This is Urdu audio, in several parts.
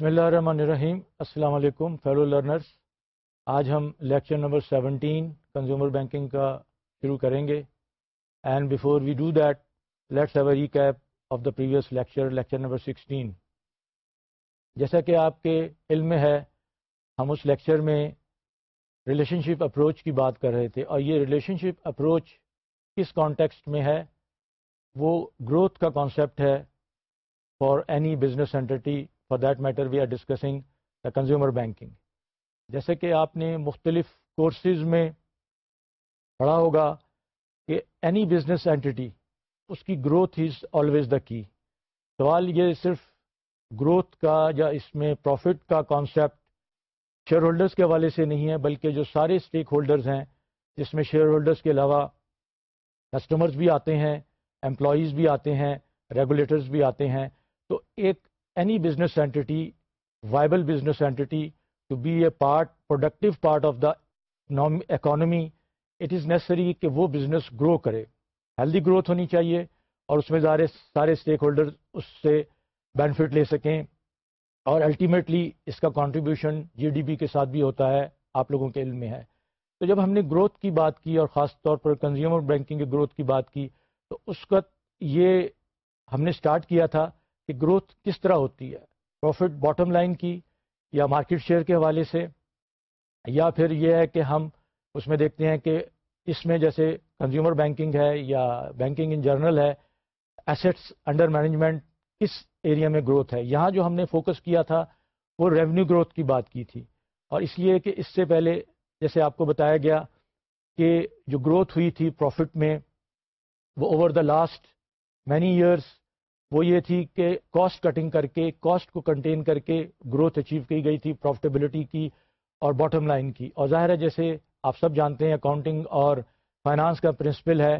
بسم اللہ الرحمن الرحیم۔ السلام علیکم فیلو لرنرس آج ہم lecture number seventeen consumer banking کا شروع کریں گے۔ And before we do that let's ever recap of the previous lecture lecture number sixteen جیسا کہ آپ کے علم میں ہے، ہم اس لیکچر میں ریلیشن شپ اپروچ کی بات کر رہے تھے۔ اور یہ ریلیشن شپ اپروچ کس کانٹیکسٹ میں ہے؟ وہ گروتھ کا کانسیپٹ ہے for any business entity for that matter we are discussing the consumer banking جیسے کہ آپ نے مختلف کورسز میں پڑھا ہوگا کہ اینی بزنس اینٹی اس کی گروتھ از آلویز دا کی سوال یہ صرف گروتھ کا یا اس میں پروفٹ کا کانسیپٹ شیئر ہولڈرس کے حوالے سے نہیں ہے، بلکہ جو سارے اسٹیک ہولڈرز ہیں، جس میں شیئر ہولڈرس کے علاوہ کسٹمرز بھی آتے ہیں امپلائیز بھی آتے ہیں ریگولیٹرز بھی آتے ہیں، تو ایک any business entity viable business entity to be a part productive part of the economy it is necessary کہ وہ بزنس گرو کرے۔ ہیلدی گروتھ ہونی چاہیے اور اس میں سارے سارے اسٹیک ہولڈر اس سے بینیفٹ لے سکیں۔ اور الٹیمیٹلی اس کا کانٹریبیوشن جی ڈی پی کے ساتھ بھی ہوتا ہے، آپ لوگوں کے علم میں ہے۔ تو جب ہم نے گروتھ کی بات کی اور خاص طور پر کنزیومر بینکنگ کی گروتھ کی بات کی، تو اس وقت یہ ہم نے اسٹارٹ کیا تھا۔ کہ گروتھ کس طرح ہوتی ہے؟ پروفٹ باٹم لائن کی یا مارکیٹ شیئر کے حوالے سے؟ یا پھر یہ ہے کہ ہم اس میں دیکھتے ہیں کہ اس میں جیسے کنزیومر بینکنگ ہے یا بینکنگ ان جرنل ہے ایسٹس انڈر مینجمنٹ کس ایریا میں گروتھ ہے؟ یہاں جو ہم نے فوکس کیا تھا، وہ ریونیو گروتھ کی بات کی تھی۔ اور اس لیے کہ اس سے پہلے جیسے آپ کو بتایا گیا کہ جو گروتھ ہوئی تھی پروفٹ میں، وہ over the last many years وہ یہ تھی کہ کاسٹ کٹنگ کر کے کاسٹ کو کنٹین کر کے گروتھ اچیو کی گئی تھی پروفٹیبلٹی کی اور باٹم لائن کی. اور ظاہر ہے جیسے آپ سب جانتے ہیں اکاؤنٹنگ اور فائنانس کا پرنسپل ہے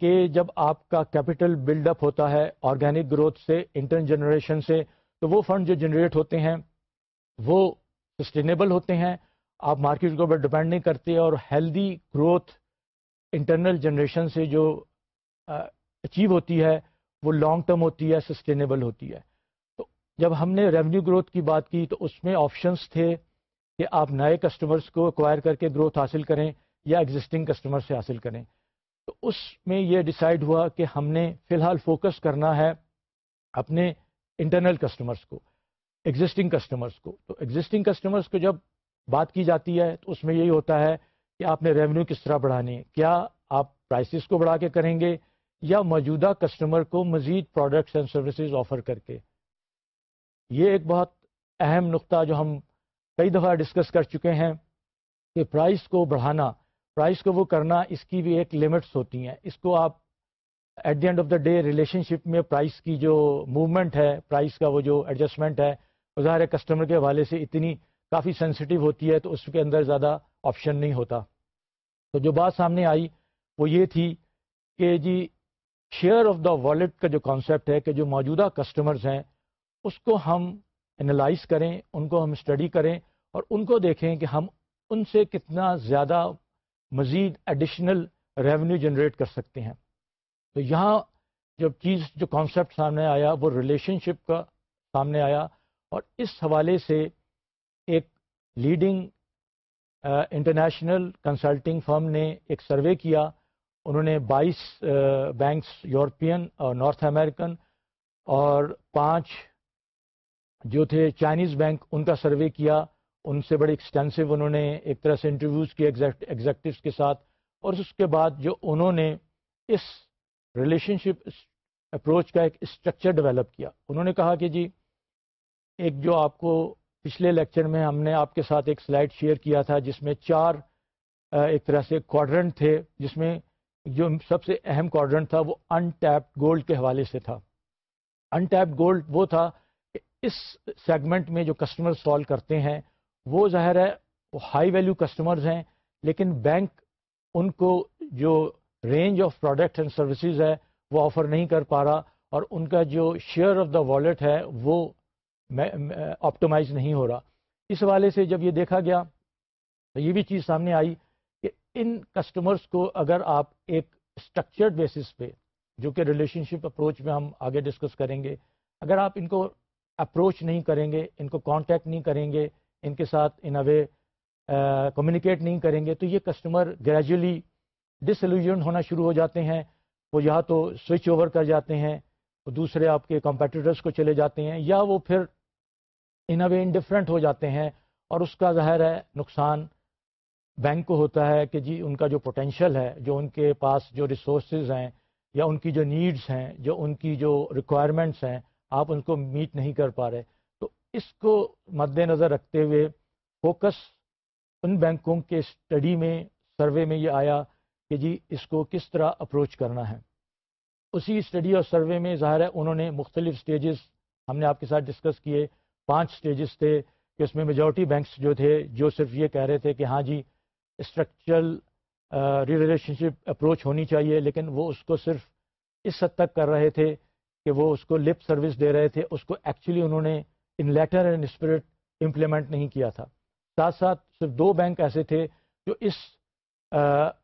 کہ جب آپ کا کیپٹل بلڈ اپ ہوتا ہے آرگینک گروتھ سے انٹرن جنریشن سے، تو وہ فنڈ جو جنریٹ ہوتے ہیں، وہ سسٹینیبل ہوتے ہیں. آپ مارکیٹ کے اوپر ڈپینڈ نہیں کرتے اور ہیلدی گروتھ انٹرنل جنریشن سے جو uh, اچیو ہوتی ہے وہ لانگ ٹرم ہوتی ہے سسٹینیبل ہوتی ہے۔ تو جب ہم نے ریونیو گروتھ کی بات کی تو اس میں آپشنس تھے کہ آپ نئے کسٹمرز کو ایکوائر کر کے گروتھ حاصل کریں یا ایگزسٹنگ کسٹمر سے حاصل کریں۔ تو اس میں یہ ڈیسائیڈ ہوا کہ ہم نے فی الحال فوکس کرنا ہے اپنے انٹرنل کسٹمرز کو ایگزسٹنگ کسٹمرز کو۔ تو ایگزسٹنگ کسٹمرز کو جب بات کی جاتی ہے تو اس میں یہی ہوتا ہے کہ آپ نے ریونیو کس طرح بڑھانی ہے کیا آپ پرائسز کو بڑھا کے کریں گے؟ یا موجودہ کسٹمر کو مزید پروڈکٹس اینڈ سروسز آفر کر کے۔ یہ ایک بہت اہم نقطہ جو ہم کئی دفعہ ڈسکس کر چکے ہیں کہ پرائز کو بڑھانا پرائز کو وہ کرنا، اس کی بھی ایک لمٹس ہوتی ہیں۔ اس کو آپ at the end of the day relationship میں پرائز کی جو موومنٹ ہے پرائز کا وہ جو ایڈجسٹمنٹ ہے ظاہر ہے کسٹمر کے حوالے سے اتنی کافی سینسٹیو ہوتی ہے تو اس کے اندر زیادہ آپشن نہیں ہوتا۔ تو جو بات سامنے آئی وہ یہ تھی کہ جی شیئر آف دا والٹ کا جو کانسیپٹ ہے کہ جو موجودہ کسٹمرز ہیں، اس کو ہم انالائز کریں، ان کو ہم اسٹڈی کریں اور ان کو دیکھیں کہ ہم ان سے کتنا زیادہ مزید ایڈیشنل ریونیو جنریٹ کر سکتے ہیں۔ تو یہاں جب چیز، جو کانسیپٹ سامنے آیا، وہ ریلیشن شپ کا سامنے آیا اور اس حوالے سے ایک لیڈنگ انٹرنیشنل کنسلٹنگ فرم نے ایک سروے کیا۔ انہوں نے بائیس بینکس یورپین اور نارتھ امریکن اور پانچ جو تھے چائنیز بینک، ان کا سروے کیا۔ ان سے بڑی ایکسٹینسو انہوں نے ایک طرح سے انٹرویوز کیے ایگزیکٹوس کے ساتھ۔ اور اس کے بعد جو انہوں نے اس ریلیشن شپ اپروچ کا ایک اسٹرکچر ڈیولپ کیا۔ انہوں نے کہا کہ جی ایک جو آپ کو پچھلے لیکچر میں ہم نے آپ کے ساتھ ایک سلائڈ شیئر کیا تھا جس میں چار ایک طرح سے کوڈرنٹ تھے جس میں جو سب سے اہم کوڈرنٹ تھا وہ ان ٹیپڈ گولڈ کے حوالے سے تھا۔ ان ٹیپڈ گولڈ وہ تھا کہ اس سیگمنٹ میں جو کسٹمر سالو کرتے ہیں، وہ ظاہر ہے وہ ہائی ویلیو کسٹمرز ہیں، لیکن بینک ان کو جو range of product and services ہے وہ آفر نہیں کر پا رہا اور ان کا جو شیئر آف دا والیٹ ہے وہ آپٹومائز نہیں ہو رہا۔ اس حوالے سے جب یہ دیکھا گیا تو یہ بھی چیز سامنے آئی ان کسٹمرز کو اگر آپ ایک اسٹرکچرڈ بیسس پہ، جو کہ ریلیشن شپ اپروچ میں ہم آگے ڈسکس کریں گے، اگر آپ ان کو اپروچ نہیں کریں گے، ان کو کانٹیکٹ نہیں کریں گے، ان کے ساتھ ان وے کمیونیکیٹ نہیں کریں گے، تو یہ کسٹمر گریجولی ڈس ایلوژن ہونا شروع ہو جاتے ہیں۔ وہ یا تو سوئچ اوور کر جاتے ہیں، وہ دوسرے آپ کے کمپیٹیٹرس کو چلے جاتے ہیں، یا وہ پھر ان وے انڈیفرنٹ ہو جاتے ہیں اور اس کا ظاہر ہے نقصان بینک کو ہوتا ہے کہ جی ان کا جو پوٹینشیل ہے، جو ان کے پاس جو ریسورسز ہیں یا ان کی جو نیڈز ہیں، جو ان کی جو ریکوائرمنٹس ہیں، آپ ان کو میٹ نہیں کر پا رہے۔ تو اس کو مد نظر رکھتے ہوئے فوکس ان بینکوں کے اسٹڈی میں سروے میں یہ آیا کہ جی اس کو کس طرح اپروچ کرنا ہے۔ اسی اسٹڈی اور سروے میں ظاہر ہے، انہوں نے مختلف سٹیجز ہم نے آپ کے ساتھ ڈسکس کیے۔ پانچ سٹیجز تھے کہ اس میں میجورٹی بینکس جو تھے، جو صرف یہ کہہ رہے تھے کہ ہاں جی اسٹرکچرل ریلیشن شپ اپروچ ہونی چاہیے، لیکن وہ اس کو صرف اس حد تک کر رہے تھے کہ وہ اس کو لپ سروس دے رہے تھے، اس کو ایکچولی انہوں نے in letter and spirit implement نہیں کیا تھا۔ ساتھ ساتھ صرف دو بینک ایسے تھے جو اس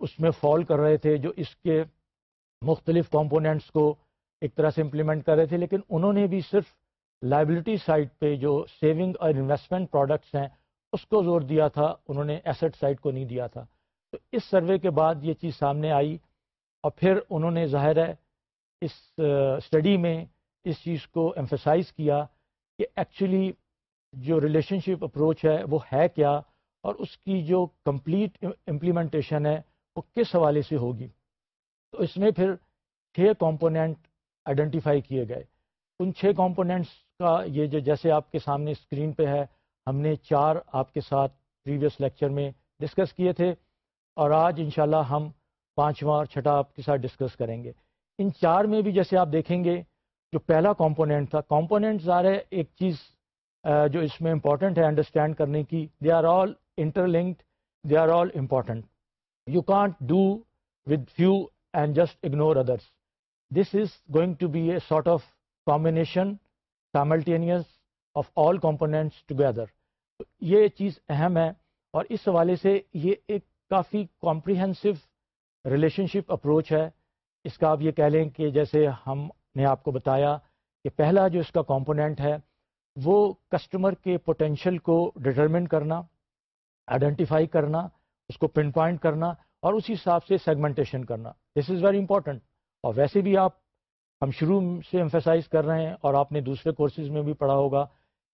اس میں فال کر رہے تھے، جو اس کے مختلف کمپوننٹس کو ایک طرح سے امپلیمنٹ کر رہے تھے، لیکن انہوں نے بھی صرف لائبلٹی سائٹ پہ جو سیونگ اور انویسٹمنٹ پروڈکٹس ہیں اس کو زور دیا تھا، انہوں نے ایسٹ سائٹ کو نہیں دیا تھا۔ تو اس سروے کے بعد یہ چیز سامنے آئی اور پھر انہوں نے ظاہر ہے اس اسٹڈی میں اس چیز کو ایمفسائز کیا کہ ایکچولی جو ریلیشن شپ اپروچ ہے وہ ہے کیا اور اس کی جو کمپلیٹ امپلیمنٹیشن ہے وہ کس حوالے سے ہوگی۔ تو اس میں پھر چھ کمپوننٹ آئیڈینٹیفائی کیے گئے۔ ان چھ کمپوننٹس کا یہ جو جیسے آپ کے سامنے اسکرین پہ ہے ہم نے چار آپ کے ساتھ پریویس لیکچر میں ڈسکس کیے تھے اور آج انشاءاللہ ہم پانچواں اور چھٹا آپ کے ساتھ ڈسکس کریں گے۔ ان چار میں بھی جیسے آپ دیکھیں گے جو پہلا کمپوننٹ تھا کمپوننٹ ظاہر ہے ایک چیز جو اس میں امپورٹنٹ ہے انڈرسٹینڈ کرنے کی۔ They are all interlinked they are all important you can't do with few and just ignore others this is going to be a sort of combination simultaneous of all components together یہ چیز اہم ہے اور اس حوالے سے یہ ایک کافی کمپریہنسو ریلیشن شپ اپروچ ہے۔ اس کا آپ یہ کہہ لیں کہ جیسے ہم نے آپ کو بتایا کہ پہلا جو اس کا کمپوننٹ ہے وہ کسٹمر کے پوٹینشیل کو ڈٹرمن کرنا آئیڈینٹیفائی کرنا، اس کو پن پوائنٹ کرنا اور اسی حساب سے سیگمنٹیشن کرنا۔ دس از ویری امپورٹنٹ اور ویسے بھی آپ ہم شروع سے ایمفیسائز کر رہے ہیں اور آپ نے دوسرے کورسز میں بھی پڑھا ہوگا۔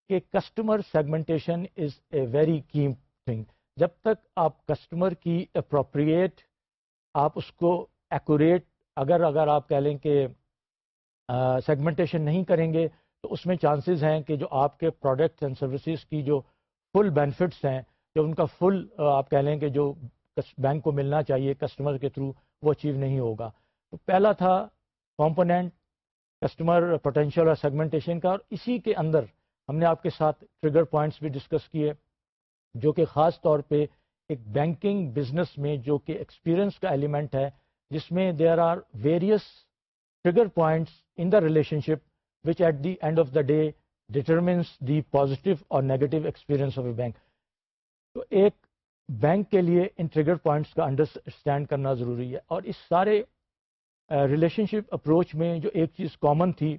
کہ customer segmentation is a very came thing جب تک آپ کسٹمر کی اپروپریٹ آپ اس کو ایکوریٹ اگر اگر آپ کہہ لیں کہ سیگمنٹیشن نہیں کریں گے، تو اس میں چانسز ہیں کہ جو آپ کے پروڈکٹس اینڈ سروسز کی جو فل بینیفٹس ہیں، جو ان کا فل آپ کہہ لیں کہ جو بینک کو ملنا چاہیے کسٹمر کے تھرو، وہ اچیو نہیں ہوگا۔ تو پہلا تھا کمپوننٹ کسٹمر پوٹینشیل اور سیگمنٹیشن کا، اور اسی کے اندر ہم نے آپ کے ساتھ ٹریگر پوائنٹس بھی ڈسکس کیے، جو کہ خاص طور پہ ایک بینکنگ بزنس میں جو کہ ایکسپیرئنس کا ایلیمنٹ ہے، جس میں there are various trigger points in the relationship which at the end of the day determines the positive اور negative experience of a bank تو ایک بینک کے لیے ان ٹریگر پوائنٹس کا انڈرسٹینڈ کرنا ضروری ہے۔ اور اس سارے ریلیشن شپ اپروچ میں جو ایک چیز کامن تھی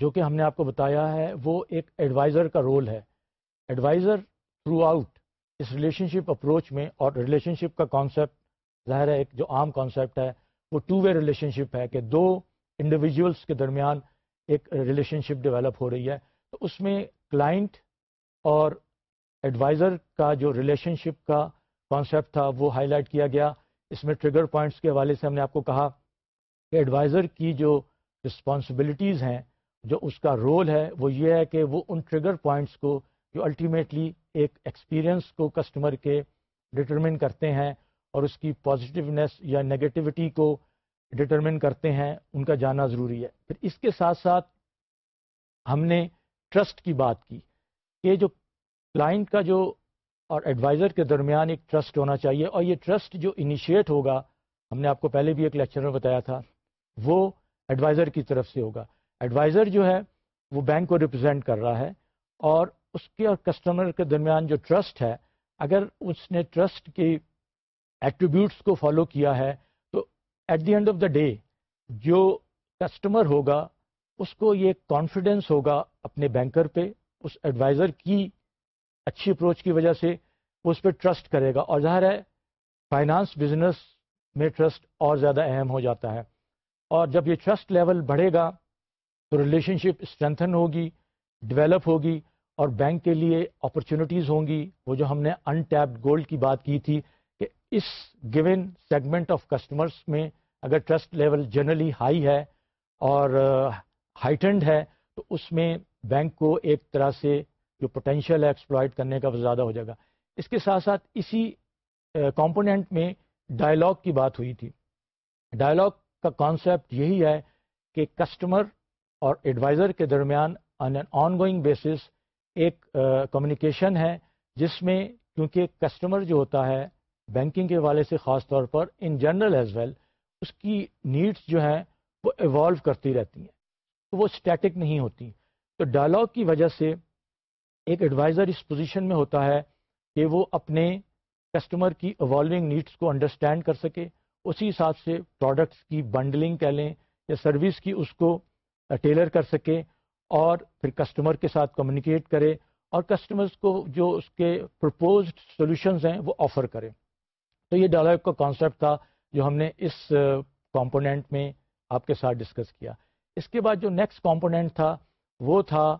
جو کہ ہم نے آپ کو بتایا ہے، وہ ایک ایڈوائزر کا رول ہے۔ ایڈوائزر تھرو آؤٹ اس ریلیشن شپ اپروچ میں اور ریلیشن شپ کا کانسیپٹ ظاہر ہے ایک جو عام کانسیپٹ ہے، وہ ٹو وے ریلیشن شپ ہے کہ دو انڈیویجولس کے درمیان ایک ریلیشن شپ ڈیولپ ہو رہی ہے۔ تو اس میں کلائنٹ اور ایڈوائزر کا جو ریلیشن شپ کا کانسیپٹ تھا، وہ ہائی لائٹ کیا گیا۔ اس میں ٹریگر پوائنٹس کے حوالے سے ہم نے آپ کو کہا کہ ایڈوائزر کی جو رسپانسبلٹیز ہیں جو اس کا رول ہے وہ یہ ہے کہ وہ ان ٹریگر پوائنٹس کو جو الٹیمیٹلی ایک ایکسپیرئنس کو کسٹمر کے ڈٹرمن کرتے ہیں اور اس کی پازیٹیونیس یا نگیٹیوٹی کو ڈٹرمن کرتے ہیں، ان کا جاننا ضروری ہے۔ پھر اس کے ساتھ ساتھ ہم نے ٹرسٹ کی بات کی۔ کہ جو کلائنٹ کا جو اور ایڈوائزر کے درمیان ایک ٹرسٹ ہونا چاہیے اور یہ ٹرسٹ جو انیشیٹ ہوگا، ہم نے آپ کو پہلے بھی ایک لیکچر میں بتایا تھا، وہ ایڈوائزر کی طرف سے ہوگا۔ ایڈوائزر جو ہے وہ بینک کو ریپرزینٹ کر رہا ہے اور اس کے اور کسٹمر کے درمیان جو ٹرسٹ ہے، اگر اس نے ٹرسٹ کی ایٹریبیوٹس کو فالو کیا ہے تو at the end of the day جو کسٹمر ہوگا، اس کو یہ کانفیڈنس ہوگا اپنے بینکر پہ، اس ایڈوائزر کی اچھی اپروچ کی وجہ سے وہ اس پہ ٹرسٹ کرے گا۔ اور ظاہر ہے، فائنانس بزنس میں ٹرسٹ اور زیادہ اہم ہو جاتا ہے۔ اور جب یہ ٹرسٹ لیول بڑھے گا تو ریلیشن شپ اسٹرینتھن ہوگی، ڈیولپ ہوگی اور بینک کے لیے اپرچونیٹیز ہوں گی۔ وہ جو ہم نے ان ٹیپڈ گولڈ کی بات کی تھی کہ اس گون سیگمنٹ آف کسٹمرس میں اگر ٹرسٹ لیول جنرلی ہائی ہے اور ہائٹنڈ ہے، تو اس میں بینک کو ایک طرح سے جو پوٹینشیل ہے ایکسپلائٹ کرنے کا وہ زیادہ ہو جائے گا۔ اس کے ساتھ ساتھ اسی کمپوننٹ میں ڈائلاگ کی بات ہوئی تھی۔ ڈائلاگ کا کانسیپٹ یہی ہے کہ کسٹمر اور ایڈوائزر کے درمیان on an ongoing basis ایک کمیونیکیشن ہے، جس میں کیونکہ کسٹمر جو ہوتا ہے بینکنگ کے حوالے سے خاص طور پر ان جنرل ایز ویل اس کی نیڈس جو ہیں، وہ ایوالو کرتی رہتی ہیں۔ تو وہ اسٹیٹک نہیں ہوتی۔ تو ڈائلاگ کی وجہ سے ایک ایڈوائزر اس پوزیشن میں ہوتا ہے کہ وہ اپنے کسٹمر کی ایوالونگ نیڈس کو انڈرسٹینڈ کر سکے۔ اسی حساب سے پروڈکٹس کی بنڈلنگ کہہ لیں یا سروس کی اس کو ٹیلر کر سکے اور پھر کسٹمر کے ساتھ کمیونیکیٹ کرے اور کسٹمرز کو جو اس کے پرپوزڈ سولوشنز ہیں وہ آفر کرے۔ تو یہ ڈائلاگ کا کانسیپٹ تھا جو ہم نے اس کمپوننٹ میں آپ کے ساتھ ڈسکس کیا۔ اس کے بعد جو نیکسٹ کمپوننٹ تھا وہ تھا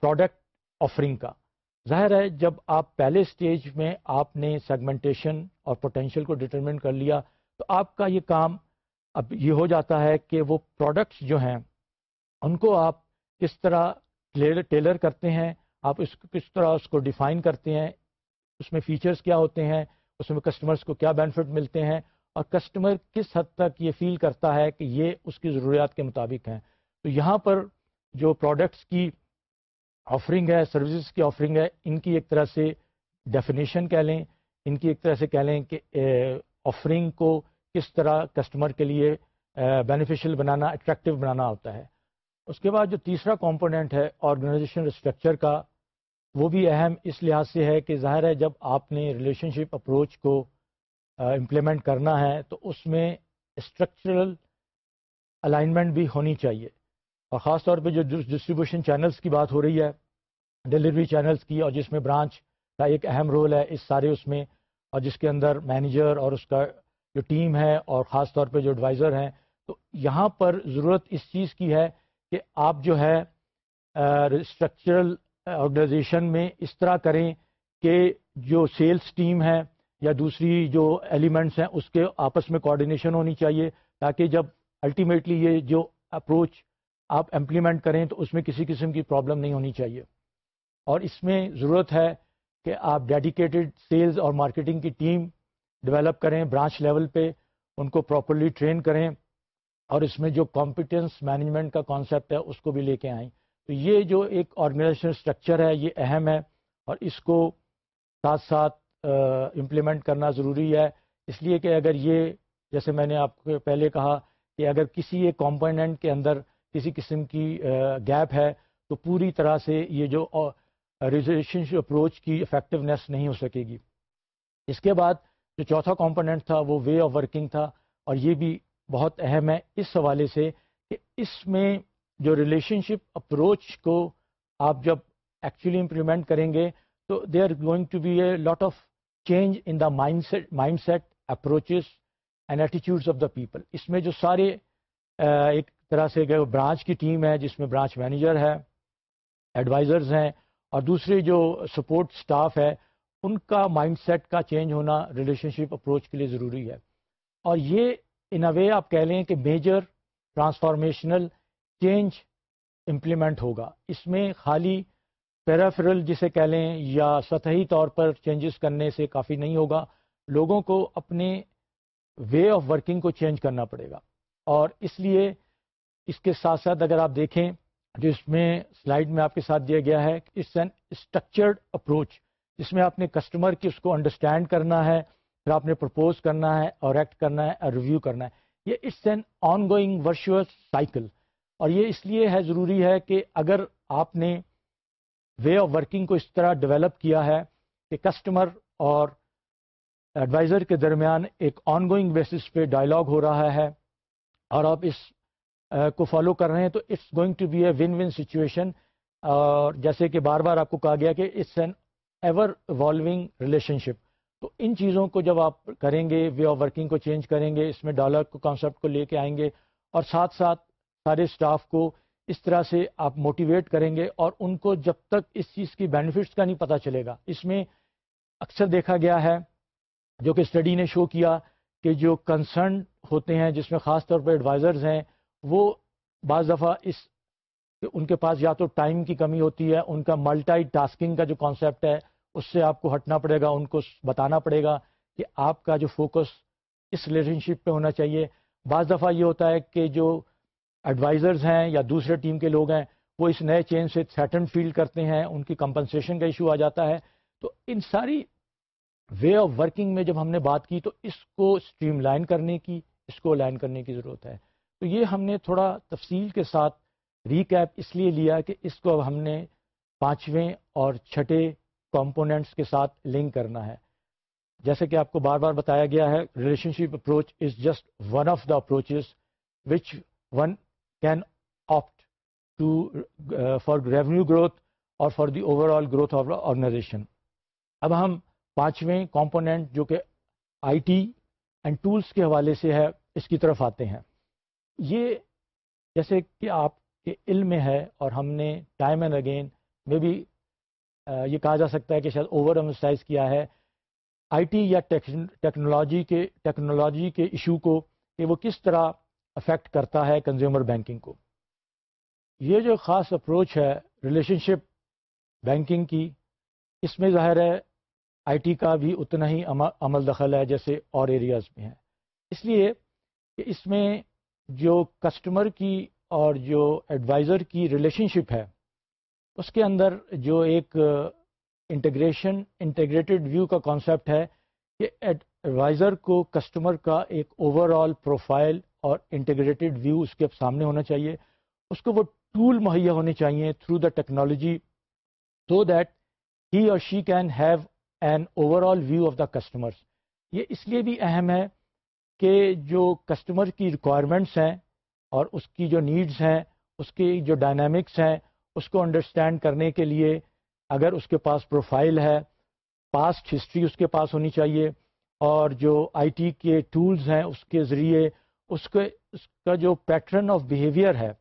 پروڈکٹ آفرنگ کا۔ ظاہر ہے، جب آپ پہلے اسٹیج میں آپ نے سیگمنٹیشن اور پوٹینشیل کو ڈٹرمن کر لیا تو آپ کا یہ کام اب یہ ہو جاتا ہے کہ وہ پروڈکٹس جو ہیں ان کو آپ کس طرح ٹیلر کرتے ہیں؟ آپ اس کو کس طرح اس کو ڈیفائن کرتے ہیں؟ اس میں فیچرز کیا ہوتے ہیں؟ اس میں کسٹمرز کو کیا بینیفٹ ملتے ہیں؟ اور کسٹمر کس حد تک یہ فیل کرتا ہے کہ یہ اس کی ضروریات کے مطابق ہیں؟ تو یہاں پر جو پروڈکٹس کی آفرنگ ہے سروسز کی آفرنگ ہے، ان کی ایک طرح سے ڈیفینیشن کہہ لیں۔ ان کی ایک طرح سے کہہ لیں کہ آفرنگ کو کس طرح کسٹمر کے لیے بینیفیشیل بنانا اٹریکٹیو بنانا ہوتا ہے۔ اس کے بعد جو تیسرا کمپوننٹ ہے آرگنائزیشن اسٹرکچر کا، وہ بھی اہم اس لحاظ سے ہے کہ ظاہر ہے جب آپ نے ریلیشن شپ اپروچ کو امپلیمنٹ کرنا ہے تو اس میں اسٹرکچرل الائنمنٹ بھی ہونی چاہیے۔ اور خاص طور پہ جو ڈسٹریبیوشن چینلز کی بات ہو رہی ہے ڈلیوری چینلز کی، اور جس میں برانچ کا ایک اہم رول ہے، اس سارے اس میں، اور جس کے اندر مینیجر اور اس کا جو ٹیم ہے، اور خاص طور پہ جو ایڈوائزر ہیں، تو یہاں پر ضرورت اس چیز کی ہے کہ آپ جو ہے اسٹرکچرل آرگنائزیشن میں اس طرح کریں کہ جو سیلس ٹیم ہے یا دوسری جو ایلیمنٹس ہیں، اس کے آپس میں کوآڈینیشن ہونی چاہیے تاکہ جب الٹیمیٹلی یہ جو اپروچ آپ امپلیمنٹ کریں تو اس میں کسی قسم کی پرابلم نہیں ہونی چاہیے۔ اور اس میں ضرورت ہے کہ آپ ڈیڈیکیٹڈ سیلز اور مارکیٹنگ کی ٹیم ڈیولپ کریں برانچ لیول پہ ان کو پراپرلی ٹرین کریں۔ اور اس میں جو کمپیٹنس مینجمنٹ کا کانسیپٹ ہے، اس کو بھی لے کے آئیں۔ تو یہ جو ایک آرگنائزیشن اسٹرکچر ہے، یہ اہم ہے اور اس کو ساتھ ساتھ امپلیمنٹ کرنا ضروری ہے۔ اس لیے کہ اگر یہ، جیسے میں نے آپ کو پہلے کہا کہ اگر کسی ایک کمپوننٹ کے اندر کسی قسم کی گیپ ہے، تو پوری طرح سے یہ جو ریزولیشن اپروچ کی افیکٹونیس نہیں ہو سکے گی۔ اس کے بعد جو چوتھا کمپوننٹ تھا، وہ وے آف ورکنگ تھا اور یہ بھی بہت اہم ہے اس حوالے سے کہ اس میں جو ریلیشن شپ اپروچ کو آپ جب ایکچولی امپلیمنٹ کریں گے تو they are going to be a lot of change in the mind mind approaches and attitudes of the people اس میں جو سارے ایک طرح سے برانچ کی ٹیم ہے، جس میں برانچ مینیجر ہے ایڈوائزرز ہیں، اور دوسرے جو سپورٹ سٹاف ہے، ان کا مائنڈ سیٹ کا چینج ہونا ریلیشن شپ اپروچ کے لیے ضروری ہے۔ اور یہ ان اے وے آپ کہہ لیں کہ میجر ٹرانسفارمیشنل چینج امپلیمنٹ ہوگا۔ اس میں خالی پیرافرل جسے کہہ لیں یا سطحی طور پر چینجز کرنے سے کافی نہیں ہوگا۔ لوگوں کو اپنے وے آف ورکنگ کو چینج کرنا پڑے گا۔ اور اس لیے اس کے ساتھ ساتھ اگر آپ دیکھیں جو اس میں سلائڈ میں آپ کے ساتھ دیا گیا ہے اٹس این اسٹرکچرڈ اپروچ جس میں آپ نے کسٹمر کی اس کو انڈرسٹینڈ کرنا ہے۔ پھر آپ نے پرپوز کرنا ہے اور ایکٹ کرنا ہے اور ریویو کرنا ہے۔ یہ it's an ongoing virtual cycle اور یہ اس لیے ہے ضروری ہے کہ اگر آپ نے وے آف ورکنگ کو اس طرح ڈیولپ کیا ہے کہ کسٹمر اور ایڈوائزر کے درمیان ایک آن گوئنگ بیسس پہ ڈائلاگ ہو رہا ہے اور آپ اس کو فالو کر رہے ہیں تو it's going to be a one one situation اور جیسے کہ بار بار آپ کو کہا گیا کہ it's an ever evolving relationship تو ان چیزوں کو جب آپ کریں گے وے آف ورکنگ کو چینج کریں گے، اس میں ڈالر کو کانسیپٹ کو لے کے آئیں گے، اور ساتھ ساتھ سارے اسٹاف کو اس طرح سے آپ موٹیویٹ کریں گے اور ان کو جب تک اس چیز کی بینیفٹس کا نہیں پتہ چلے گا۔ اس میں اکثر دیکھا گیا ہے، جو کہ اسٹڈی نے شو کیا کہ جو کنسرن ہوتے ہیں، جس میں خاص طور پہ ایڈوائزرز ہیں، وہ بعض دفعہ اس ان کے پاس یا تو ٹائم کی کمی ہوتی ہے، ان کا ملٹائی ٹاسکنگ کا جو کانسیپٹ ہے اس سے آپ کو ہٹنا پڑے گا، ان کو بتانا پڑے گا کہ آپ کا جو فوکس اس ریلیشن شپ پہ ہونا چاہیے۔ بعض دفعہ یہ ہوتا ہے کہ جو ایڈوائزرز ہیں یا دوسرے ٹیم کے لوگ ہیں، وہ اس نئے چینج سے تھریٹن فیل کرتے ہیں، ان کی کمپنسیشن کا ایشو آ جاتا ہے۔ تو ان ساری وے آف ورکنگ میں جب ہم نے بات کی تو اس کو اسٹریم لائن کرنے کی، اس کو لائن کرنے کی ضرورت ہے۔ تو یہ ہم نے تھوڑا تفصیل کے ساتھ ریکیپ اس لیے لیا کہ اس کو اب ہم نے پانچویں اور چھٹے کمپوننٹس کے ساتھ لنک کرنا ہے۔ جیسے کہ آپ کو بار بار بتایا گیا ہے relationship approach is just one of the approaches which one can opt to for revenue growth اور for the overall growth of organization اب ہم پانچویں کمپوننٹ جو کہ آئی ٹی اینڈ ٹولس کے حوالے سے ہے، اس کی طرف آتے ہیں۔ یہ جیسے کہ آپ کے علم میں ہے اور ہم نے ٹائم اینڈ اگین میں بھی یہ کہا جا سکتا ہے کہ شاید اوور ایمسائز کیا ہے آئی ٹی یا ٹیکنالوجی کے ٹیکنالوجی کے ایشو کو کہ وہ کس طرح افیکٹ کرتا ہے کنزیومر بینکنگ کو۔ یہ جو خاص اپروچ ہے ریلیشن شپ بینکنگ کی، اس میں ظاہر ہے آئی ٹی کا بھی اتنا ہی عمل دخل ہے جیسے اور ایریاز میں ہے اس لیے کہ اس میں جو کسٹمر کی اور جو ایڈوائزر کی ریلیشن شپ ہے اس کے اندر جو ایک انٹیگریشن، انٹیگریٹڈ ویو کا کانسیپٹ ہے کہ ایڈوائزر کو کسٹمر کا ایک اوور آل پروفائل اور انٹیگریٹڈ ویو اس کے سامنے ہونا چاہیے۔ اس کو وہ ٹول مہیا ہونے چاہیے through the technology so that he اور she can have an overall view of the customers یہ اس لیے بھی اہم ہے کہ جو کسٹمر کی ریکوائرمنٹس ہیں اور اس کی جو نیڈز ہیں، اس کی جو ڈائنامکس ہیں اس کو انڈرسٹینڈ کرنے کے لیے اگر اس کے پاس پروفائل ہے پاسٹ ہسٹری اس کے پاس ہونی چاہیے اور جو آئی ٹی کے ٹولز ہیں اس کے ذریعے اس کے، اس کا جو پیٹرن آف بیہیویئر ہے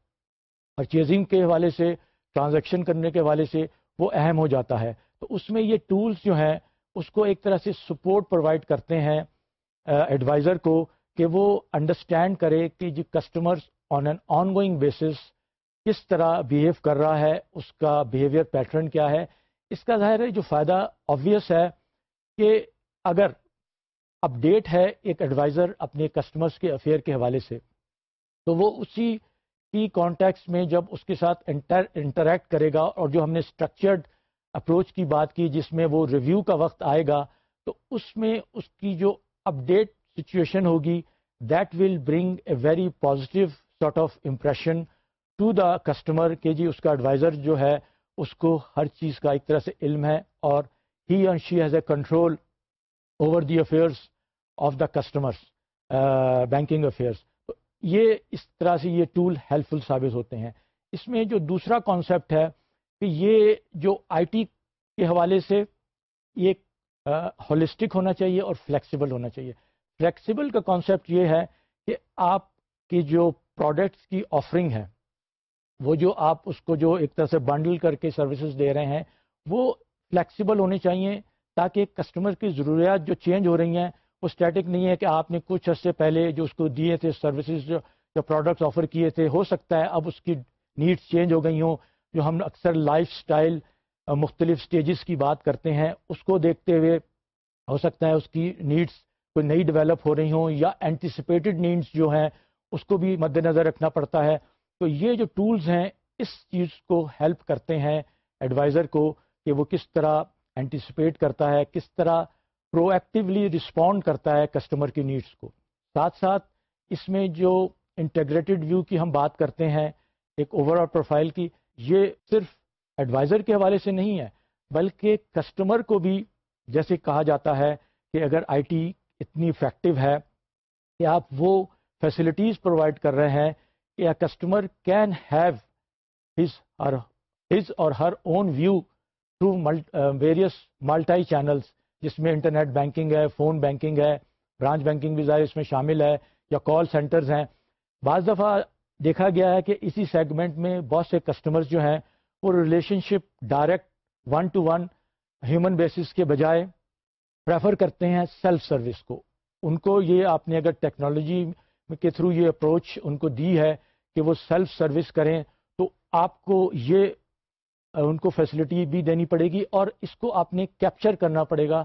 پرچیزنگ کے حوالے سے ٹرانزیکشن کرنے کے حوالے سے وہ اہم ہو جاتا ہے۔ تو اس میں یہ ٹولز جو ہیں، اس کو ایک طرح سے سپورٹ پرووائڈ کرتے ہیں ایڈوائزر کو کہ وہ انڈرسٹینڈ کرے کہ جی customers on an ongoing basis کس طرح بیہیو کر رہا ہے، اس کا بیہیویئر پیٹرن کیا ہے۔ اس کا ظاہر ہے، جو فائدہ آبویس ہے کہ اگر اپڈیٹ ہے ایک ایڈوائزر اپنے کسٹمرز کے افیئر کے حوالے سے، تو وہ اسی کی کانٹیکس میں جب اس کے ساتھ انٹر انٹریکٹ کرے گا اور جو ہم نے اسٹرکچرڈ اپروچ کی بات کی، جس میں وہ ریویو کا وقت آئے گا، تو اس میں اس کی جو اپڈیٹ سچویشن ہوگی that will bring a very positive sort of impression to the customer کہ جی اس کا ایڈوائزر جو ہے اس کو ہر چیز کا ایک طرح سے علم ہے اور he and she has a control over the affairs of the customers banking affairs یہ اس طرح سے یہ ٹول ہیلپ فل ثابت ہوتے ہیں۔ اس میں جو دوسرا کانسیپٹ ہے کہ یہ جو آئی ٹی کے حوالے سے یہ uh, ہولسٹک ہونا چاہیے اور فلیکسیبل ہونا چاہیے۔ فلیکسیبل کا کانسیپٹ یہ ہے کہ آپ کی جو پروڈکٹس کی آفرنگ ہے وہ جو آپ اس کو جو ایک طرح سے بنڈل کر کے سروسز دے رہے ہیں، وہ فلیکسیبل ہونی چاہیے تاکہ کسٹمر کی ضروریات جو چینج ہو رہی ہیں، وہ اسٹیٹک نہیں ہے کہ آپ نے کچھ عرصے پہلے جو اس کو دیے تھے سروسز جو جو پروڈکٹس آفر کیے تھے، ہو سکتا ہے اب اس کی نیڈس چینج ہو گئی ہوں۔ جو ہم اکثر لائف سٹائل مختلف سٹیجز کی بات کرتے ہیں، اس کو دیکھتے ہوئے ہو سکتا ہے اس کی نیڈس کوئی نئی ڈیولپ ہو رہی ہوں یا اینٹیسپیٹڈ نیڈس جو ہیں، اس کو بھی مد نظر رکھنا پڑتا ہے۔ تو یہ جو ٹولز ہیں اس چیز کو ہیلپ کرتے ہیں ایڈوائزر کو کہ وہ کس طرح اینٹیسپیٹ کرتا ہے، کس طرح پرو ایکٹیولی رسپونڈ کرتا ہے کسٹمر کی نیڈس کو۔ ساتھ ساتھ اس میں جو انٹیگریٹڈ ویو کی ہم بات کرتے ہیں، ایک اوور آل پروفائل کی، یہ صرف ایڈوائزر کے حوالے سے نہیں ہے، بلکہ کسٹمر کو بھی جیسے کہا جاتا ہے کہ اگر آئی ٹی اتنی افیکٹو ہے کہ آپ وہ فیسلٹیز پرووائڈ کر رہے ہیں کہ customer can have his or her own view through various multi channels جس میں انٹرنیٹ بینکنگ ہے فون بینکنگ ہے برانچ بینکنگ بھی ظاہر اس میں شامل ہے، یا کال سینٹرز ہیں۔ بعض دفعہ دیکھا گیا ہے کہ اسی سیگمنٹ میں بہت سے کسٹمرز جو ہیں، وہ relationship direct one to one human basis کے بجائے پریفر کرتے ہیں سیلف سروس کو۔ ان کو یہ آپ نے اگر ٹیکنالوجی کے تھرو یہ اپروچ ان کو دی ہے کہ وہ سیلف سروس کریں، تو آپ کو یہ، ان کو فیسلٹی بھی دینی پڑے گی اور اس کو آپ نے کیپچر کرنا پڑے گا،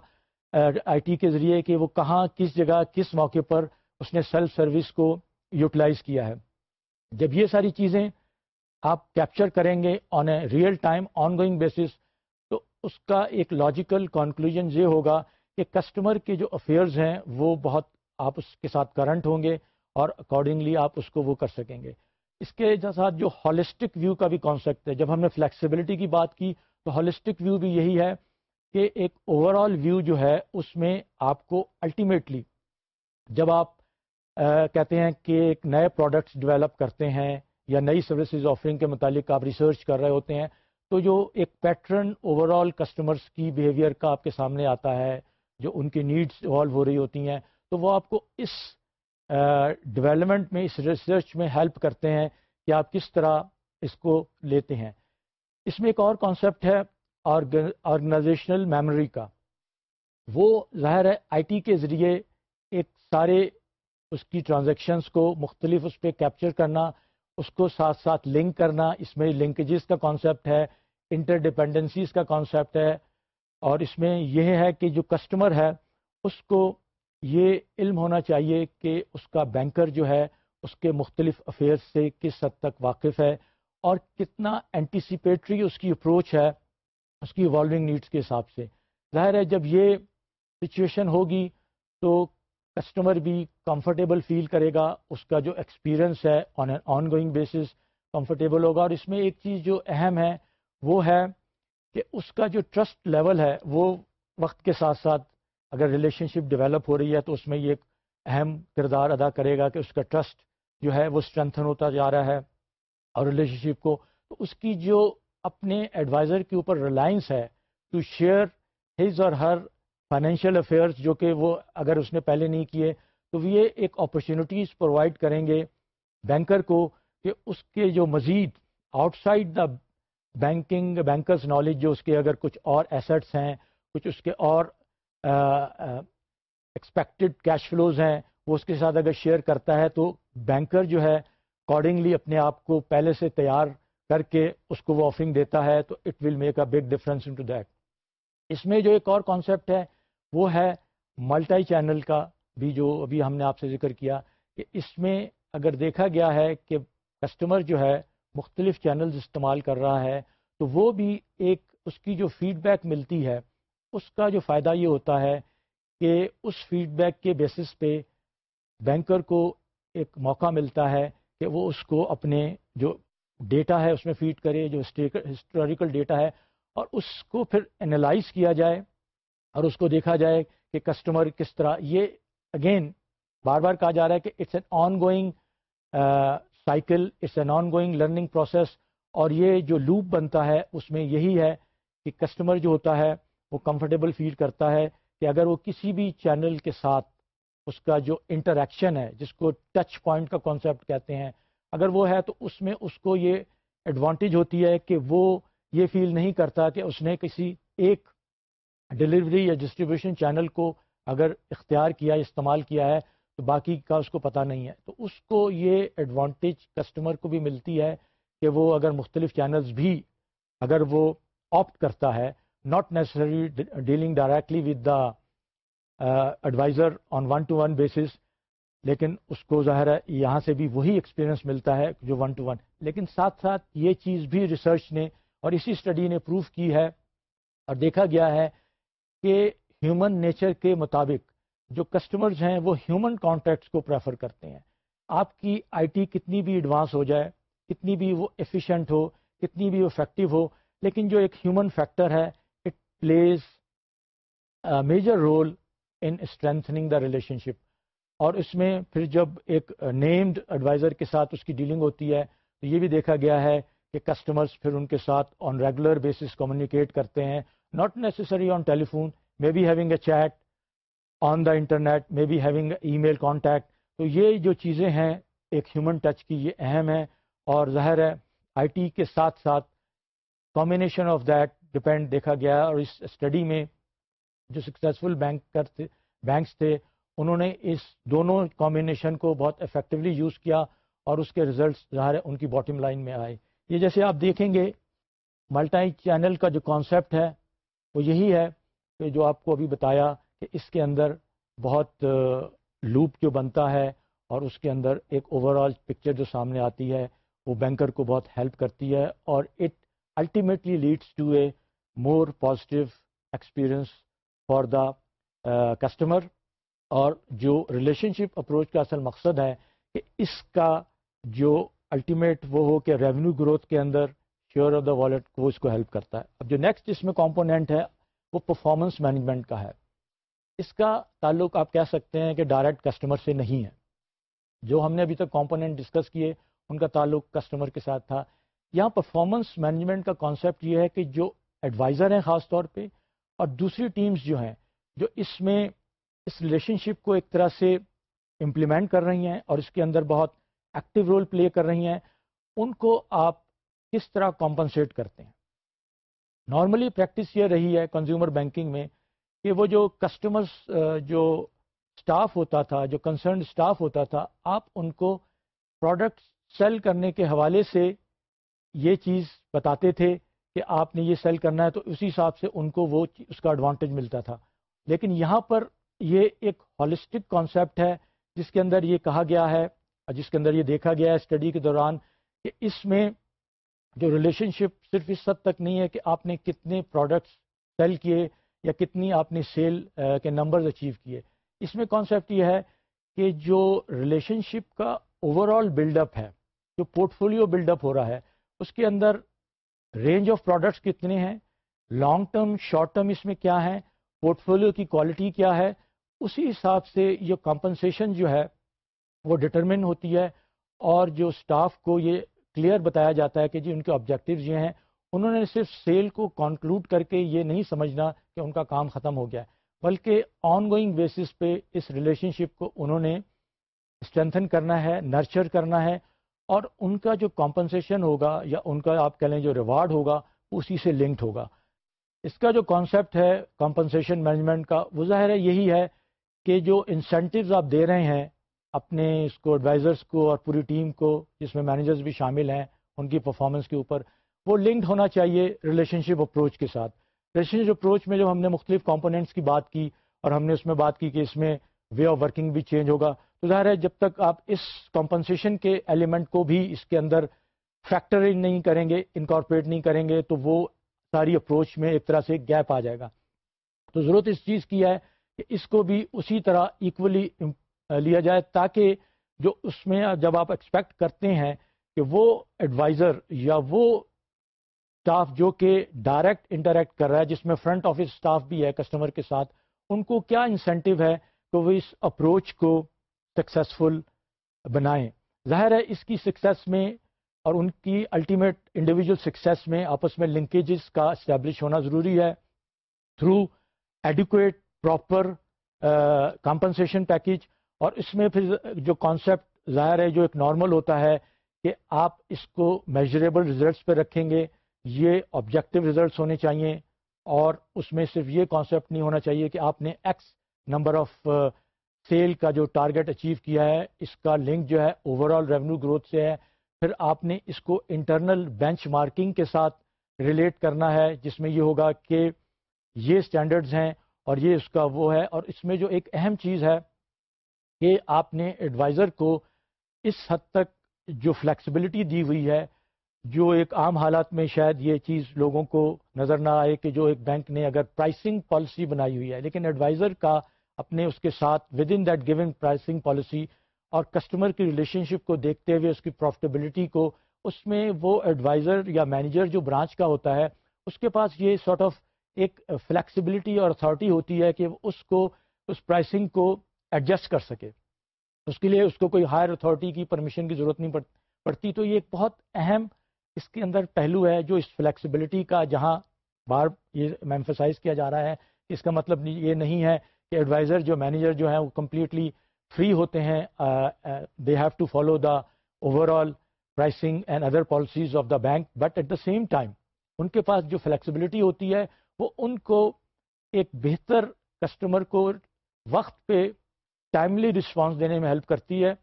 آئی ٹی کے ذریعے کہ وہ کہاں، کس جگہ، کس موقع پر اس نے سیلف سروس کو یوٹیلائز کیا ہے۔ جب یہ ساری چیزیں آپ کیپچر کریں گے on a real time ongoing basis تو اس کا ایک لاجیکل کنکلوژن یہ ہوگا کہ کسٹمر کے جو افیئرز ہیں وہ بہت آپ اس کے ساتھ کرنٹ ہوں گے۔ اور اکارڈنگلی آپ اس کو وہ کر سکیں گے۔ اس کے ساتھ جو ہالسٹک ویو کا بھی کانسیپٹ ہے، جب ہم نے فلیکسیبلٹی کی بات کی، تو ہالسٹک ویو بھی یہی ہے کہ ایک اوور آل ویو جو ہے، اس میں آپ کو الٹیمیٹلی جب آپ کہتے ہیں کہ ایک نئے پروڈکٹس ڈیولپ کرتے ہیں یا نئی سروسز آفرنگ کے متعلق آپ ریسرچ کر رہے ہوتے ہیں، تو جو ایک پیٹرن اوور آل کسٹمرس کی بیہیویئر کا آپ کے سامنے آتا ہے، جو ان کی نیڈس ایوالو ہو رہی ہوتی ہیں، تو وہ آپ کو اس ڈیولپمنٹ میں، اس ریسرچ میں ہیلپ کرتے ہیں کہ آپ کس طرح اس کو لیتے ہیں۔ اس میں ایک اور کانسیپٹ ہے آرگنائزیشنل میموری کا۔ وہ ظاہر ہے، آئی ٹی کے ذریعے ایک سارے اس کی ٹرانزیکشنس کو مختلف اس پہ کیپچر کرنا، اس کو ساتھ ساتھ لنک کرنا۔ اس میں لنکیجز کا کانسیپٹ ہے انٹر ڈپینڈنسیز کا کانسیپٹ ہے۔ اور اس میں یہ ہے کہ جو کسٹمر ہے، اس کو یہ علم ہونا چاہیے کہ اس کا بینکر جو ہے، اس کے مختلف افیئرس سے کس حد تک واقف ہے اور کتنا اینٹیسپیٹری اس کی اپروچ ہے، اس کی ایوالونگ نیڈس کے حساب سے۔ ظاہر ہے، جب یہ سچویشن ہوگی تو کسٹمر بھی کمفرٹیبل فیل کرے گا، اس کا جو ایکسپیرئنس ہے on an ongoing basis comfortable ہوگا۔ اور اس میں ایک چیز جو اہم ہے، وہ ہے کہ اس کا جو ٹرسٹ لیول ہے، وہ وقت کے ساتھ ساتھ اگر ریلیشن شپ ڈیولپ ہو رہی ہے تو اس میں یہ ایک اہم کردار ادا کرے گا کہ اس کا ٹرسٹ جو ہے وہ اسٹرینتھن ہوتا جا رہا ہے اور ریلیشن شپ کو۔ تو اس کی جو اپنے ایڈوائزر کے اوپر ریلائنس ہے to share his or Hare financial affairs جو کہ وہ اگر اس نے پہلے نہیں کیے تو یہ ایک اپرچونیٹیز پرووائڈ کریں گے بینکر کو کہ اس کے جو مزید outside the banking bankers knowledge جو اس کے اگر کچھ اور ایسٹس ہیں، کچھ اس کے اور ایکسپیکٹڈ کیش فلوز ہیں، وہ اس کے ساتھ اگر شیئر کرتا ہے تو بینکر جو ہے اکارڈنگلی اپنے آپ کو پہلے سے تیار کر کے اس کو وہ آفرنگ دیتا ہے، تو it will make a big difference into that اس میں جو ایک اور کانسیپٹ ہے، وہ ہے ملٹائی چینل کا بھی جو ابھی ہم نے آپ سے ذکر کیا کہ اس میں اگر دیکھا گیا ہے کہ کسٹمر جو ہے مختلف چینلز استعمال کر رہا ہے، تو وہ بھی ایک اس کی جو فیڈ بیک ملتی ہے اس کا جو فائدہ یہ ہوتا ہے کہ اس فیڈ بیک کے بیسس پہ بینکر کو ایک موقع ملتا ہے کہ وہ اس کو اپنے جو ڈیٹا ہے اس میں فیڈ کرے، جو ہسٹوریکل ڈیٹا ہے، اور اس کو پھر انالائز کیا جائے اور اس کو دیکھا جائے کہ کسٹمر کس طرح یہ اگین بار بار کہا جا رہا ہے کہ it's an ongoing cycle it's an ongoing learning process اور یہ جو لوپ بنتا ہے اس میں یہی ہے کہ کسٹمر جو ہوتا ہے وہ کمفرٹیبل فیل کرتا ہے کہ اگر وہ کسی بھی چینل کے ساتھ اس کا جو انٹریکشن ہے، جس کو ٹچ پوائنٹ کا کانسیپٹ کہتے ہیں، اگر وہ ہے تو اس میں اس کو یہ ایڈوانٹیج ہوتی ہے کہ وہ یہ فیل نہیں کرتا کہ اس نے کسی ایک ڈلیوری یا ڈسٹریبیوشن چینل کو اگر اختیار کیا، استعمال کیا ہے تو باقی کا اس کو پتہ نہیں ہے۔ تو اس کو یہ ایڈوانٹیج کسٹمر کو بھی ملتی ہے کہ وہ اگر مختلف چینلز بھی اگر وہ آپٹ کرتا ہے not necessary dealing directly with the advisor on one to one basis لیکن اس کو ظاہر ہے یہاں سے بھی وہی ایکسپیرئنس ملتا ہے جو ون ٹو ون لیکن ساتھ ساتھ یہ چیز بھی ریسرچ نے اور اسی اسٹڈی نے پروف کی ہے اور دیکھا گیا ہے کہ ہیومن نیچر کے مطابق جو کسٹمرز ہیں وہ ہیومن کانٹیکٹس کو پریفر کرتے ہیں. آپ کی آئی ٹی کتنی بھی ایڈوانس ہو جائے، کتنی بھی وہ ایفیشینٹ ہو، کتنی بھی افیکٹو ہو، لیکن جو ایک ہیومن فیکٹر ہے plays major role in strengthening the relationship اور اس میں پھر جب ایک نیمڈ ایڈوائزر کے ساتھ اس کی ڈیلنگ ہوتی ہے، تو یہ بھی دیکھا گیا ہے کہ کسٹمرز پھر ان کے ساتھ آن ریگولر بیسس کمیونیکیٹ کرتے ہیں not necessary on telephone maybe having a chat on the internet maybe having email contact تو یہ جو چیزیں ہیں، ایک ہیومن ٹچ کی یہ اہم ہے اور ظاہر ہے آئی ٹی کے ساتھ ساتھ کمبینیشن آف دیٹ ڈپینڈ دیکھا گیا اور اس اسٹڈی میں جو سکسیزفل بینک بینکس تھے، انہوں نے اس دونوں کمبینیشن کو بہت افیکٹولی یوز کیا اور اس کے ریزلٹس ظاہر ہے ان کی باٹم لائن میں آئے۔ یہ جیسے آپ دیکھیں گے ملٹائی چینل کا جو کانسیپٹ ہے، وہ یہی ہے کہ جو آپ کو ابھی بتایا کہ اس کے اندر بہت لوپ جو بنتا ہے اور اس کے اندر ایک اوور آل پکچر جو سامنے آتی ہے، وہ بینکر کو بہت ہیلپ کرتی ہے اور it ultimately leads to a more positive experience for the customer اور جو ریلیشن شپ اپروچ کا اصل مقصد ہے کہ اس کا جو الٹیمیٹ وہ ہو کہ ریونیو گروتھ کے اندر شیئر آف دا والٹ کو اس کو ہیلپ کرتا ہے۔ اب جو نیکسٹ اس میں کمپوننٹ ہے وہ پرفارمنس مینجمنٹ کا ہے۔ اس کا تعلق آپ کہہ سکتے ہیں کہ ڈائریکٹ کسٹمر سے نہیں ہے۔ جو ہم نے ابھی تک کمپوننٹ ڈسکس کیے، ان کا تعلق کسٹمر کے ساتھ تھا۔ یہاں پرفارمنس مینجمنٹ کا کانسیپٹ یہ ہے کہ جو ایڈوائزر ہیں خاص طور پہ، اور دوسری ٹیمز جو ہیں، جو اس میں، اس ریلیشن شپ کو ایک طرح سے امپلیمنٹ کر رہی ہیں اور اس کے اندر بہت ایکٹیو رول پلے کر رہی ہیں، ان کو آپ کس طرح کمپنسیٹ کرتے ہیں؟ نارملی پریکٹس یہ رہی ہے کنزیومر بینکنگ میں کہ وہ جو کسٹمرس جو اسٹاف ہوتا تھا، جو کنسرنڈ اسٹاف ہوتا تھا، آپ ان کو پروڈکٹ سیل کرنے کے حوالے سے یہ چیز بتاتے تھے کہ آپ نے یہ سیل کرنا ہے تو اسی حساب سے ان کو وہ اس کا ایڈوانٹیج ملتا تھا۔ لیکن یہاں پر یہ ایک ہالسٹک کانسیپٹ ہے، جس کے اندر یہ کہا گیا ہے جس کے اندر یہ دیکھا گیا ہے اسٹڈی کے دوران کہ اس میں جو ریلیشن شپ صرف اس حد تک نہیں ہے کہ آپ نے کتنے پروڈکٹس سیل کیے یا کتنی آپ نے سیل کے نمبرز اچیو کیے۔ اس میں کانسیپٹ یہ ہے کہ جو ریلیشن شپ کا اوور آل بلڈ اپ ہے، جو پورٹ فولیو بلڈ اپ ہو رہا ہے، اس کے اندر رینج آف پروڈکٹس کتنے ہیں، لانگ ٹرم، شارٹ ٹرم اس میں کیا ہے پورٹ فولیو کی کوالٹی کیا ہے، اسی حساب سے یہ کمپنسیشن جو ہے وہ ڈٹرمن ہوتی ہے اور جو اسٹاف کو یہ کلیئر بتایا جاتا ہے کہ جی ان کے آبجیکٹیوز یہ ہیں، انہوں نے صرف سیل کو کنکلوڈ کر کے یہ نہیں سمجھنا کہ ان کا کام ختم ہو گیا بلکہ آن گوئنگ بیسس پہ اس ریلیشن شپ کو انہوں نے اسٹرینتھن کرنا ہے نرچر کرنا ہے اور ان کا جو کمپنسیشن ہوگا یا ان کا آپ کہہ لیں جو ریوارڈ ہوگا، اسی سے لنکڈ ہوگا۔ اس کا جو کانسیپٹ ہے کمپنسیشن مینجمنٹ کا، وہ ظاہر ہے یہی ہے کہ جو انسینٹیوز آپ دے رہے ہیں اپنے اس کو ایڈوائزرس کو اور پوری ٹیم کو، جس میں مینیجرز بھی شامل ہیں ان کی پرفارمنس کے اوپر، وہ لنکڈ ہونا چاہیے ریلیشن شپ اپروچ کے ساتھ۔ ریلیشن شپ اپروچ میں جب ہم نے مختلف کمپوننٹس کی بات کی اور ہم نے اس میں بات کی کہ اس میں وے آف ورکنگ بھی چینج ہوگا تو ظاہر ہے جب تک آپ اس کمپنسیشن کے ایلیمنٹ کو بھی اس کے اندر فیکٹر نہیں کریں گے انکارپوریٹ نہیں کریں گے، تو وہ ساری اپروچ میں ایک طرح سے گیپ آ جائے گا۔ تو ضرورت اس چیز کی ہے کہ اس کو بھی اسی طرح ایکولی لیا جائے تاکہ جو اس میں جب آپ ایکسپیکٹ کرتے ہیں کہ وہ ایڈوائزر یا وہ اسٹاف جو کہ ڈائریکٹ انٹریکٹ کر رہا ہے، جس میں فرنٹ آفس اسٹاف بھی ہے کسٹمر کے ساتھ، ان کو کیا انسینٹیو ہے کہ وہ اس اپروچ کو سکسیسفل بنائیں۔ ظاہر ہے اس کی سکسیس میں اور ان کی الٹیمیٹ انڈیویجول سکسیس میں آپس میں لنکیجز کا اسٹیبلش ہونا ضروری ہے۔ Through adequate proper compensation package اور اس میں پھر جو کانسیپٹ ظاہر ہے، جو ایک نارمل ہوتا ہے کہ آپ اس کو میجریبل ریزلٹس پہ رکھیں گے۔ یہ آبجیکٹو ریزلٹس ہونے چاہیے اور اس میں صرف یہ کانسیپٹ نہیں ہونا چاہیے کہ آپ نے ایکس نمبر آف سیل کا جو ٹارگیٹ اچیو کیا ہے، اس کا لنک جو ہے اوور آل ریونیو گروتھ سے ہے۔ پھر آپ نے اس کو انٹرنل بینچ مارکنگ کے ساتھ ریلیٹ کرنا ہے، جس میں یہ ہوگا کہ یہ اسٹینڈرڈز ہیں اور یہ اس کا وہ ہے۔ اور اس میں جو ایک اہم چیز ہے کہ آپ نے ایڈوائزر کو اس حد تک جو فلیکسیبلٹی دی ہوئی ہے، جو ایک عام حالات میں شاید یہ چیز لوگوں کو نظر نہ آئے کہ جو ایک بینک نے اگر پرائسنگ پالیسی بنائی ہوئی ہے۔ لیکن ایڈوائزر کا اپنے اس کے ساتھ within that given pricing policy اور کسٹمر کی ریلیشن شپ کو دیکھتے ہوئے اس کی پروفٹیبلٹی کو، اس میں وہ ایڈوائزر یا مینیجر جو برانچ کا ہوتا ہے، اس کے پاس یہ سارٹ آف ایک فلیکسیبلٹی اور اتھارٹی ہوتی ہے کہ اس کو، اس پرائسنگ کو ایڈجسٹ کر سکے۔ اس کے لیے اس کو کوئی ہائر اتھارٹی کی پرمیشن کی ضرورت نہیں پڑتی۔ تو یہ ایک بہت اہم اس کے اندر پہلو ہے جو اس فلیکسیبلٹی کا جہاں بار یہ میمفسائز کیا جا رہا ہے اس کا مطلب یہ نہیں ہے کہ ایڈوائزر جو مینیجر جو ہیں وہ کمپلیٹلی فری ہوتے ہیں they have to follow the overall pricing and other policies of the bank but at the same time ان کے پاس جو فلیکسیبلٹی ہوتی ہے، وہ ان کو ایک بہتر کسٹمر کو وقت پہ ٹائملی رسپانس دینے میں ہیلپ کرتی ہے،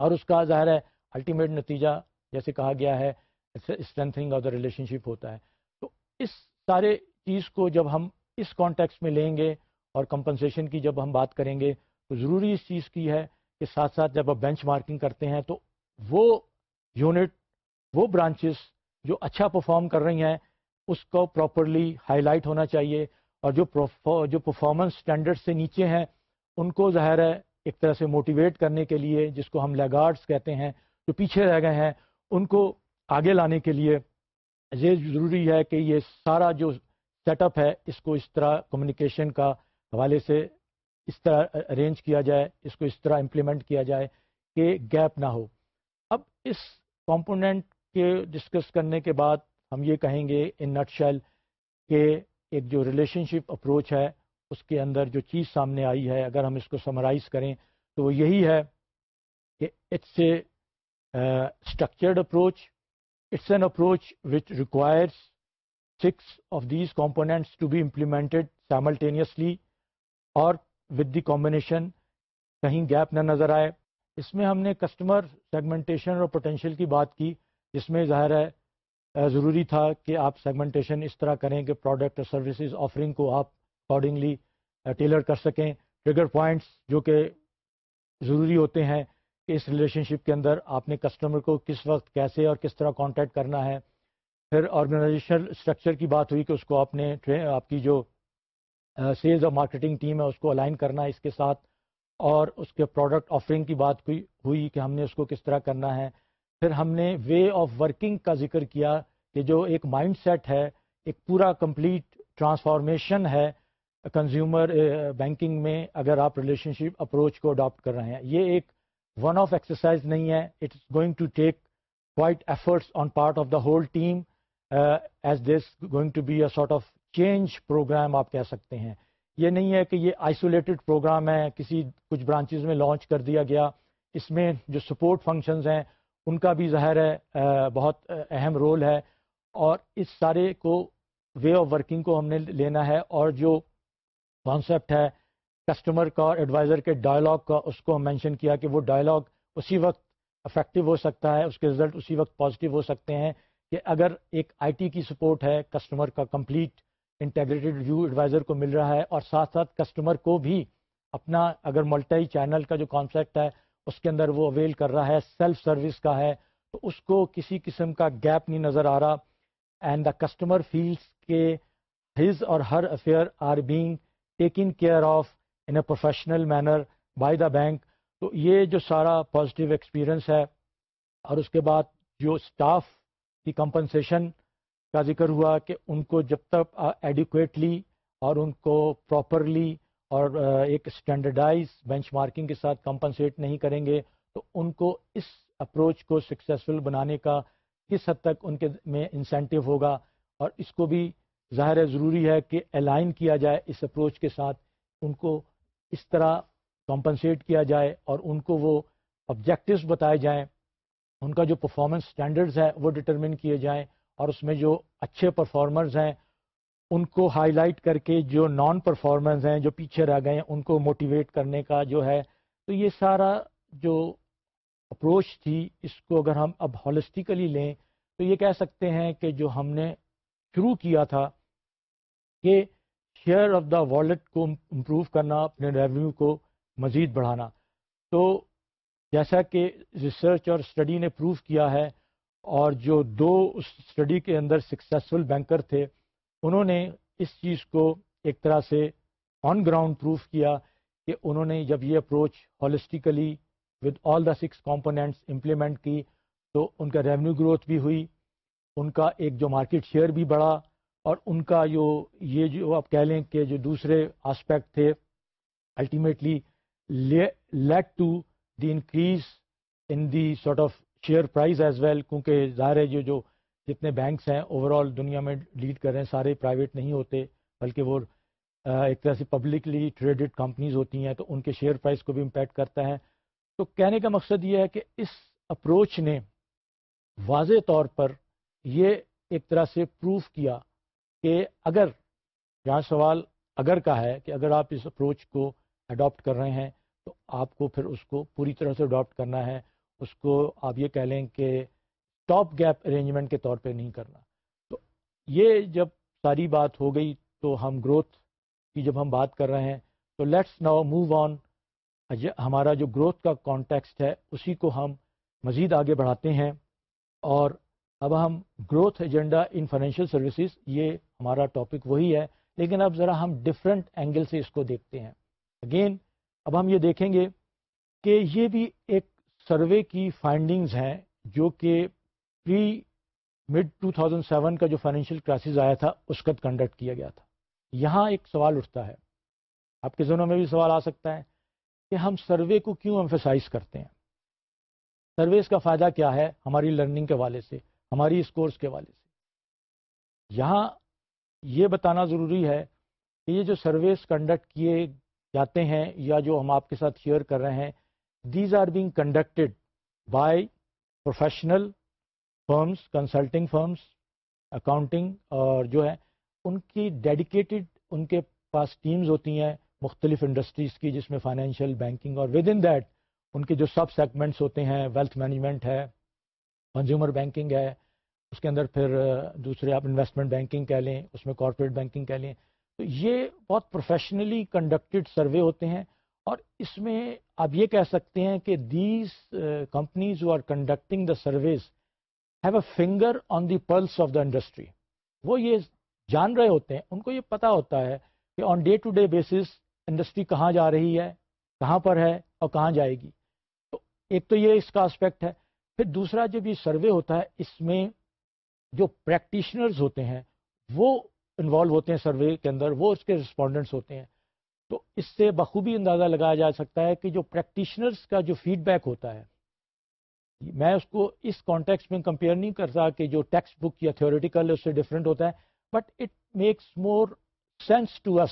اور اس کا ظاہر ہے الٹیمیٹ نتیجہ، جیسے کہا گیا ہے strengthening of the relationship ہوتا ہے۔ تو اس سارے چیز کو جب ہم اس کانٹیکس میں لیں گے اور کمپنسیشن کی جب ہم بات کریں گے تو ضروری اس چیز کی ہے کہ ساتھ ساتھ جب آپ بینچ مارکنگ کرتے ہیں تو وہ یونٹ، وہ برانچز جو اچھا پرفارم کر رہی ہیں، اس کو پراپرلی ہائی لائٹ ہونا چاہیے اور جو جو پرفارمنس اسٹینڈرڈ سے نیچے ہیں، ان کو ظاہر ہے ایک طرح سے موٹیویٹ کرنے کے لیے، جس کو ہم لیگارڈس کہتے ہیں، جو پیچھے رہ گئے ہیں، ان کو آگے لانے کے لیے یہ ضروری ہے کہ یہ سارا جو سیٹ اپ ہے، اس کو اس طرح کمیونیکیشن کا حوالے سے اس طرح ارینج کیا جائے، اس کو اس طرح امپلیمنٹ کیا جائے کہ گیپ نہ ہو۔ اب اس کمپوننٹ کے ڈسکس کرنے کے بعد ہم یہ کہیں گے ان نٹ شیل کہ ایک جو ریلیشن شپ اپروچ ہے، اس کے اندر جو چیز سامنے آئی ہے، اگر ہم اس کو سمرائز کریں تو وہ یہی ہے کہ it's a structured approach it's an approach which requires six of these components to be implemented simultaneously اور ود دی کمبینیشن کہیں گیپ نہ نظر آئے۔ اس میں ہم نے کسٹمر سیگمنٹیشن اور پوٹینشیل کی بات کی، جس میں ظاہر ہے ضروری تھا کہ آپ سیگمنٹیشن اس طرح کریں کہ پروڈکٹ اور سروسز آفرنگ کو آپ اکارڈنگلی ٹیلر کر سکیں۔ ٹریگر پوائنٹس جو کہ ضروری ہوتے ہیں کہ اس ریلیشن شپ کے اندر آپ نے کسٹمر کو کس وقت کیسے اور کس طرح کانٹیکٹ کرنا ہے۔ پھر آرگنائزیشن اسٹرکچر کی بات ہوئی کہ اس کو آپ نے آپ کی جو سیلز اور مارکیٹنگ ٹیم ہے، اس کو الائن کرنا ہے اس کے ساتھ، اور اس کے پروڈکٹ آفرنگ کی بات ہوئی کہ ہم نے اس کو کس طرح کرنا ہے۔ پھر ہم نے وے آف ورکنگ کا ذکر کیا کہ جو ایک مائنڈ سیٹ ہے، ایک پورا کمپلیٹ ٹرانسفارمیشن ہے کنزیومر بینکنگ میں، اگر آپ ریلیشن شپ اپروچ کو اڈاپٹ کر رہے ہیں۔ یہ ایک ون آف ایکسرسائز نہیں ہے it is going to take quite efforts on part of the whole team as this going to be a sort of change programme آپ کہہ سکتے ہیں۔ یہ نہیں ہے کہ یہ آئسولیٹڈ پروگرام ہے، کسی کچھ برانچز میں لانچ کر دیا گیا۔ اس میں جو سپورٹ فنکشنز ہیں، ان کا بھی ظاہر ہے بہت اہم رول ہے۔ اور اس سارے کو وے آف ورکنگ کو ہم نے لینا ہے۔ اور جو کانسیپٹ ہے کسٹمر کا اور ایڈوائزر کے ڈائلاگ کا، اس کو ہم مینشن کیا کہ وہ ڈائلاگ اسی وقت افیکٹو ہو سکتا ہے، اس کے رزلٹ اسی وقت پازیٹیو ہو سکتے ہیں کہ اگر ایک آئی ٹی کی سپورٹ ہے کسٹمر کا کمپلیٹ انٹیگریٹڈ ویو ایڈوائزر کو مل رہا ہے اور ساتھ ساتھ کسٹمر کو بھی اپنا اگر ملٹائی چینل کا جو کانسیپٹ ہے، اس کے اندر وہ اویل کر رہا ہے سیلف سروس کا ہے، تو اس کو کسی قسم کا گیپ نہیں نظر آ رہا۔ اینڈ دا کسٹمر فیلس کے his or her affair are being taken care of in a professional manner by the bank تو یہ جو سارا پازیٹیو ایکسپیرئنس ہے اور اس کے بعد جو اسٹاف کی کمپنسیشن کا ذکر ہوا کہ ان کو جب تک ایڈیکویٹلی اور ان کو پراپرلی اور ایک اسٹینڈرڈائز بینچ مارکنگ کے ساتھ کمپنسیٹ نہیں کریں گے، تو ان کو اس اپروچ کو سکسیزفل بنانے کا کس حد تک ان کے میں انسینٹیو ہوگا اور اس کو بھی ظاہر ہے ضروری ہے کہ الائن کیا جائے اس اپروچ کے ساتھ، ان کو اس طرح کمپنسیٹ کیا جائے اور ان کو وہ آبجیکٹوز بتائے جائیں، ان کا جو پرفارمنس اسٹینڈرڈز ہے وہ ڈٹرمن کیے جائیں اور اس میں جو اچھے پرفارمرز ہیں، ان کو ہائی لائٹ کر کے جو نان پرفارمرز ہیں، جو پیچھے رہ گئے ہیں ان کو موٹیویٹ کرنے کا جو ہے، تو یہ سارا جو اپروچ تھی، اس کو اگر ہم اب ہالسٹیکلی لیں، تو یہ کہہ سکتے ہیں کہ جو ہم نے شروع کیا تھا، کہ شیئر آف دا والٹ کو امپروو کرنا، اپنے ریونیو کو مزید بڑھانا۔ تو جیسا کہ ریسرچ اور اسٹڈی نے پروف کیا ہے اور جو دو اس اسٹڈی کے اندر سکسیزفل بینکر تھے، انہوں نے اس چیز کو ایک طرح سے آن گراؤنڈ پروف کیا کہ انہوں نے جب یہ approach holistically with all the six components implement کی، تو ان کا ریونیو گروتھ بھی ہوئی، ان کا ایک جو مارکیٹ شیئر بھی بڑھا، اور ان کا جو، یہ جو آپ کہہ لیں کہ جو دوسرے آسپیکٹ تھے ultimately led to the increase in the sort of share price as well کیونکہ ظاہر ہے جو جو جتنے بینکس ہیں اوور آل دنیا میں لیڈ کر رہے ہیں، سارے پرائیویٹ نہیں ہوتے، بلکہ وہ ایک طرح سے پبلکلی ٹریڈڈ کمپنیز ہوتی ہیں، تو ان کے شیئر پرائز کو بھی امپیکٹ کرتا ہے۔ تو کہنے کا مقصد یہ ہے کہ اس اپروچ نے واضح طور پر یہ ایک طرح سے پروف کیا کہ اگر جہاں سوال اگر کا ہے کہ اگر آپ اس اپروچ کو اڈاپٹ کر رہے ہیں، تو آپ کو پھر اس کو پوری طرح سے اڈاپٹ کرنا ہے۔ اس کو آپ یہ کہہ لیں کہ ٹاپ گیپ ارینجمنٹ کے طور پہ نہیں کرنا۔ تو یہ جب ساری بات ہو گئی تو ہم گروتھ کی جب ہم بات کر رہے ہیں تو لیٹس ناؤ موو آن ہمارا جو گروتھ کا کانٹیکسٹ ہے اسی کو ہم مزید آگے بڑھاتے ہیں۔ اور اب ہم growth agenda in financial services یہ ہمارا ٹاپک وہی ہے۔ لیکن اب ذرا ہم ڈفرینٹ اینگل سے اس کو دیکھتے ہیں۔ اگین اب ہم یہ دیکھیں گے کہ یہ بھی ایک سروے کی فائنڈنگز ہیں جو کہ پری مڈ 2007 کا جو فائنینشیل کرائسس آیا تھا، اس کا کنڈکٹ کیا گیا تھا۔ یہاں ایک سوال اٹھتا ہے۔ آپ کے ذہنوں میں بھی سوال آ سکتا ہے کہ ہم سروے کو کیوں ایمفیسائز کرتے ہیں؟ سرویز کا فائدہ کیا ہے ہماری لرننگ کے والے سے، ہماری اس کورس کے والے سے؟ یہاں یہ بتانا ضروری ہے کہ یہ جو سرویز کنڈکٹ کیے جاتے ہیں یا جو ہم آپ کے ساتھ شیئر کر رہے ہیں these are being conducted by professional firms consulting firms accounting اور جو ہے، ان کی ڈیڈیکیٹڈ ان کے پاس ٹیمز ہوتی ہیں مختلف انڈسٹریز کی جس میں فائنینشیل بینکنگ اور ود ان دیٹ ان کے جو سب سیگمنٹس ہوتے ہیں ویلتھ مینجمنٹ ہے کنزیومر بینکنگ ہے، اس کے اندر پھر دوسرے آپ انویسٹمنٹ بینکنگ کہہ لیں، اس میں کارپوریٹ بینکنگ کہہ لیں۔ تو یہ بہت پروفیشنلی کنڈکٹیڈ سروے ہوتے ہیں۔ اور اس میں آپ یہ کہہ سکتے ہیں کہ these companies are conducting the service have a finger on the pulse of the industry وہ یہ جان رہے ہوتے ہیں، ان کو یہ پتا ہوتا ہے کہ on day to day basis industry کہاں جا رہی ہے، کہاں پر ہے اور کہاں جائے گی۔ تو ایک تو یہ اس کا اسپیکٹ ہے، پھر دوسرا جب یہ سروے ہوتا ہے، اس میں جو پریکٹیشنرز ہوتے ہیں، وہ انوالو ہوتے ہیں سروے کے اندر، وہ اس کے رسپونڈنٹس ہوتے ہیں۔ تو اس سے بخوبی اندازہ لگایا جا سکتا ہے کہ جو پریکٹیشنرز کا جو فیڈ بیک ہوتا ہے، میں اس کو اس کانٹیکس میں کمپیئر نہیں کرتا کہ جو ٹیکسٹ بک یا تھیوریٹیکل اس سے ڈفرینٹ ہوتا ہے but it makes more sense to us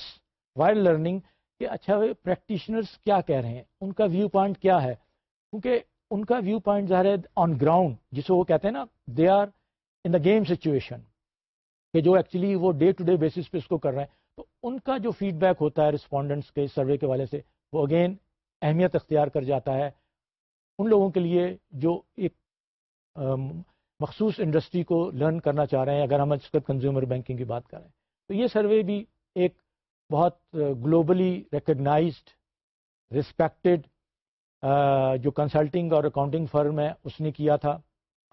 wild learning کہ اچھا پریکٹیشنرز کیا کہہ رہے ہیں، ان کا ویو پوائنٹ کیا ہے؟ کیونکہ ان کا ویو پوائنٹ ظاہر ہے آن گراؤنڈ جسے وہ کہتے ہیں نا they are in the game situation کہ جو ایکچولی وہ ڈے ٹو ڈے بیسس پہ اس کو کر رہے ہیں۔ تو ان کا جو فیڈ بیک ہوتا ہے رسپونڈنٹس کے سروے کے والے سے، وہ اگین اہمیت اختیار کر جاتا ہے ان لوگوں کے لیے جو ایک مخصوص انڈسٹری کو لرن کرنا چاہ رہے ہیں، اگر ہم اس وقت کنزیومر بینکنگ کی بات کریں تو یہ سروے بھی ایک بہت گلوبلی ریکگنائزڈ رسپیکٹڈ جو کنسلٹنگ اور اکاؤنٹنگ فرم ہے، اس نے کیا تھا۔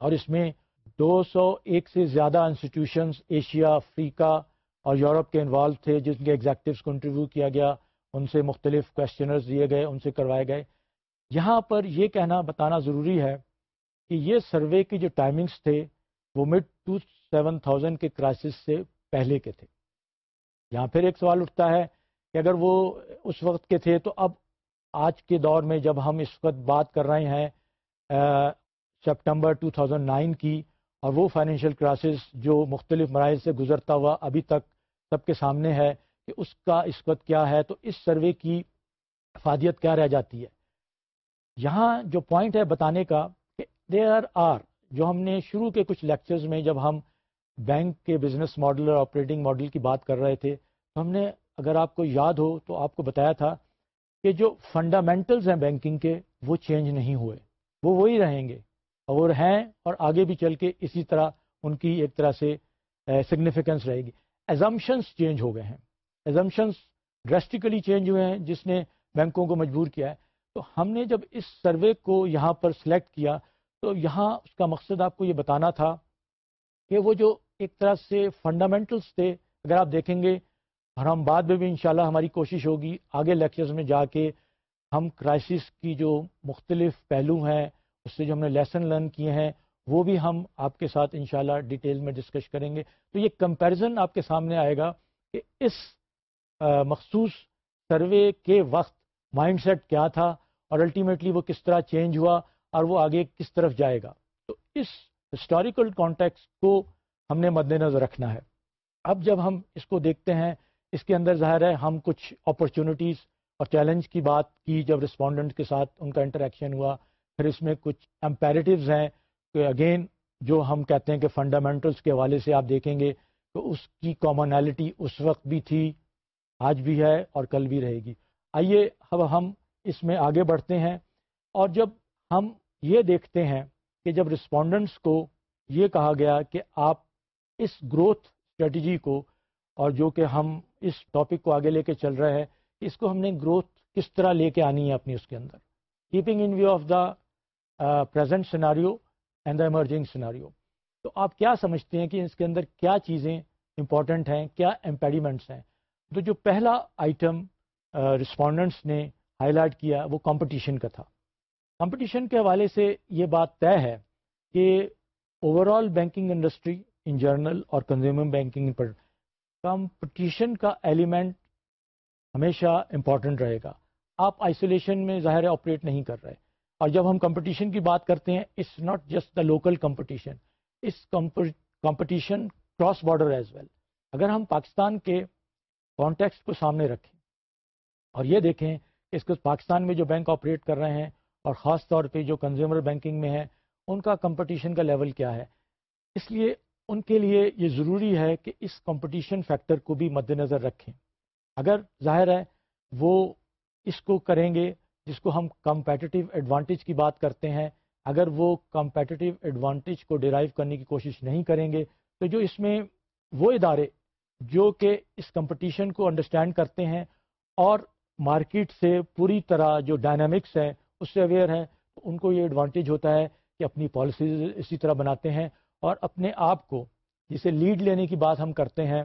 اور اس میں دو سو ایک سے زیادہ انسٹیٹیوشنز ایشیا افریقہ اور یورپ کے انوالو تھے جن کے ایگزیکٹوس کو انٹرویو کیا گیا، ان سے مختلف کوشچنرز دیے گئے، ان سے کروائے گئے۔ یہاں پر یہ کہنا، بتانا ضروری ہے کہ یہ سروے کی جو ٹائمنگز تھے، وہ مڈ ٹو سیون تھاؤزینڈ کے کرائسس سے پہلے کے تھے۔ یہاں پھر ایک سوال اٹھتا ہے کہ اگر وہ اس وقت کے تھے، تو اب آج کے دور میں جب ہم اس وقت بات کر رہے ہیں سپٹمبر 2009 کی، اور وہ فائنینشیل کرائسس جو مختلف مراحل سے گزرتا ہوا ابھی تک سب کے سامنے ہے کہ اس کا اس وقت کیا ہے، تو اس سروے کی افادیت کیا رہ جاتی ہے؟ یہاں جو پوائنٹ ہے بتانے کا کہ دیر آر جو ہم نے شروع کے کچھ لیکچرز میں جب ہم بینک کے بزنس ماڈل اور آپریٹنگ ماڈل کی بات کر رہے تھے، تو ہم نے اگر آپ کو یاد ہو تو آپ کو بتایا تھا کہ جو فنڈامنٹلز ہیں بینکنگ کے، وہ چینج نہیں ہوئے، وہ وہی رہیں گے، اور ہیں اور آگے بھی چل کے اسی طرح ان کی ایک طرح سے eh, سگنیفیکنس رہے گی۔ ایزمشنس چینج ہو گئے ہیں۔ ایزمشنس ڈریسٹیکلی چینج ہوئے ہیں، جس نے بینکوں کو مجبور کیا ہے۔ تو ہم نے جب اس سروے کو یہاں پر سلیکٹ کیا، تو یہاں اس کا مقصد آپ کو یہ بتانا تھا کہ وہ جو ایک طرح سے فنڈامنٹلس تھے، اگر آپ دیکھیں گے، اور ہم بعد میں بھی انشاءاللہ ہماری کوشش ہوگی آگے لیکچرز میں جا کے ہم کرائسس کی جو مختلف پہلو ہیں، اس سے جو ہم نے لیسن لرن کیے ہیں وہ بھی ہم آپ کے ساتھ انشاءاللہ ڈیٹیل میں ڈسکس کریں گے۔ تو یہ کمپیرزن آپ کے سامنے آئے گا کہ اس مخصوص سروے کے وقت مائنڈ سیٹ کیا تھا اور الٹیمیٹلی وہ کس طرح چینج ہوا اور وہ آگے کس طرف جائے گا۔ تو اس ہسٹوریکل کانٹیکس کو ہم نے مد نظر رکھنا ہے۔ اب جب ہم اس کو دیکھتے ہیں، اس کے اندر ظاہر ہے ہم کچھ اپرچونیٹیز اور چیلنج کی بات کی جب رسپونڈنٹ کے ساتھ ان کا انٹریکشن ہوا، پھر اس میں کچھ امپیریٹیوز ہیں۔ کہ اگین جو ہم کہتے ہیں کہ فنڈامنٹلس کے حوالے سے آپ دیکھیں گے تو اس کی کامنالٹی اس وقت بھی تھی، آج بھی ہے اور کل بھی رہے گی۔ آئیے اب ہم اس میں آگے بڑھتے ہیں اور جب ہم یہ دیکھتے ہیں کہ جب رسپونڈنٹس کو یہ کہا گیا کہ آپ اس گروتھ اسٹریٹجی کو اور جو کہ ہم اس ٹاپک کو آگے لے کے چل رہے ہیں، اس کو ہم نے گروتھ کس طرح لے کے آنی ہے اپنی اس کے اندر؟ Keeping in view of the present scenario and the emerging scenario تو آپ کیا سمجھتے ہیں کہ اس کے اندر کیا چیزیں امپورٹنٹ ہیں، کیا امپیڈیمنٹس ہیں؟ تو جو پہلا آئٹم رسپونڈنٹس نے ہائی لائٹ کیا وہ کمپٹیشن کا تھا۔ کمپٹیشن کے حوالے سے یہ بات طے ہے کہ overall banking industry in general اور کنزیومر بینکنگ پر کمپٹیشن کا ایلیمنٹ ہمیشہ امپورٹنٹ رہے گا۔ آپ آئسولیشن میں ظاہر آپریٹ نہیں کر رہے۔ اور جب ہم کمپٹیشن کی بات کرتے ہیں it's not just the local competition us competition cross border as well اگر ہم پاکستان کے کانٹیکس کو سامنے رکھیں اور یہ دیکھیں کہ اس کو پاکستان میں جو بینک آپریٹ کر رہے ہیں اور خاص طور پہ جو کنزیومر بینکنگ میں ہے ان کا کمپٹیشن کا لیول کیا ہے؟ اس لیے ان کے لیے یہ ضروری ہے کہ اس کمپٹیشن فیکٹر کو بھی مد نظر رکھیں۔ اگر ظاہر ہے وہ اس کو کریں گے جس کو ہم کمپیٹیو ایڈوانٹیج کی بات کرتے ہیں، اگر وہ کمپیٹیو ایڈوانٹیج کو ڈیرائیو کرنے کی کوشش نہیں کریں گے، تو جو اس میں وہ ادارے جو کہ اس کمپٹیشن کو انڈرسٹینڈ کرتے ہیں اور مارکیٹ سے پوری طرح جو ڈائنامکس ہے اس سے اویئر ہیں ان کو یہ ایڈوانٹیج ہوتا ہے کہ اپنی پالیسیز اسی طرح بناتے ہیں اور اپنے آپ کو جسے لیڈ لینے کی بات ہم کرتے ہیں،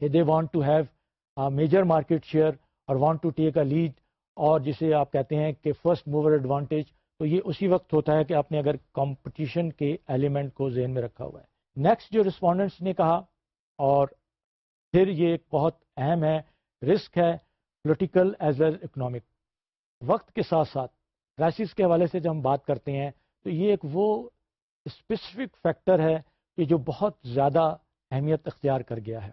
کہ they want to have major market share اور want to take a lead اور جسے آپ کہتے ہیں کہ فرسٹ موور ایڈوانٹیج تو یہ اسی وقت ہوتا ہے کہ آپ نے اگر کمپٹیشن کے ایلیمنٹ کو ذہن میں رکھا ہوا ہے۔ نیکسٹ جو رسپونڈنٹس نے کہا، اور پھر یہ ایک بہت اہم ہے رسک ہے پولیٹیکل ایز ویل اکنامک وقت کے ساتھ ساتھ کرائسس کے حوالے سے جب ہم بات کرتے ہیں، تو یہ ایک وہ اسپیسیفک فیکٹر ہے کہ جو بہت زیادہ اہمیت اختیار کر گیا ہے۔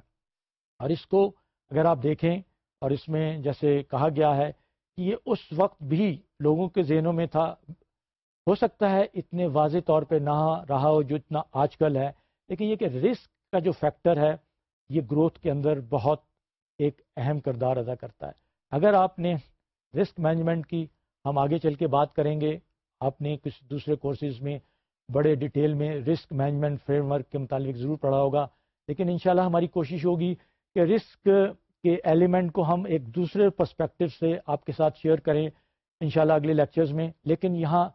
اور اس کو اگر آپ دیکھیں، اور اس میں جیسے کہا گیا ہے یہ اس وقت بھی لوگوں کے ذہنوں میں تھا۔ ہو سکتا ہے اتنے واضح طور پہ نہ رہا ہو جو اتنا آج کل ہے، لیکن یہ کہ رسک کا جو فیکٹر ہے، یہ گروتھ کے اندر بہت ایک اہم کردار ادا کرتا ہے۔ اگر آپ نے رسک مینجمنٹ کی ہم آگے چل کے بات کریں گے، آپ نے کچھ دوسرے کورسز میں بڑے ڈیٹیل میں رسک مینجمنٹ فریم ورک کے متعلق ضرور پڑھا ہوگا، لیکن انشاءاللہ ہماری کوشش ہوگی کہ رسک کے ایلیمنٹ کو ہم ایک دوسرے پرسپیکٹو سے آپ کے ساتھ شیئر کریں انشاءاللہ اگلے لیکچرز میں۔ لیکن یہاں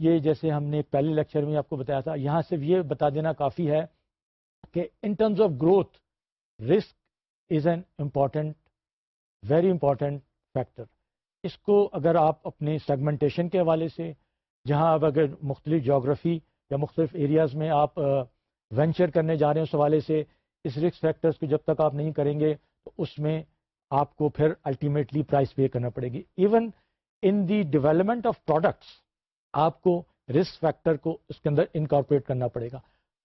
یہ جیسے ہم نے پہلے لیکچر میں آپ کو بتایا تھا، یہاں صرف یہ بتا دینا کافی ہے کہ in terms of growth risk is an important very important factor اس کو اگر آپ اپنے سیگمنٹیشن کے حوالے سے، جہاں اب اگر مختلف جاگرفی یا مختلف ایریاز میں آپ وینچر کرنے جا رہے ہیں اس حوالے سے، اس رسک فیکٹرز کو جب تک آپ نہیں کریں گے تو اس میں آپ کو پھر الٹیمیٹلی پرائز پے کرنا پڑے گی. Even in the development of products آپ کو رسک فیکٹر کو اس کے اندر انکارپوریٹ کرنا پڑے گا.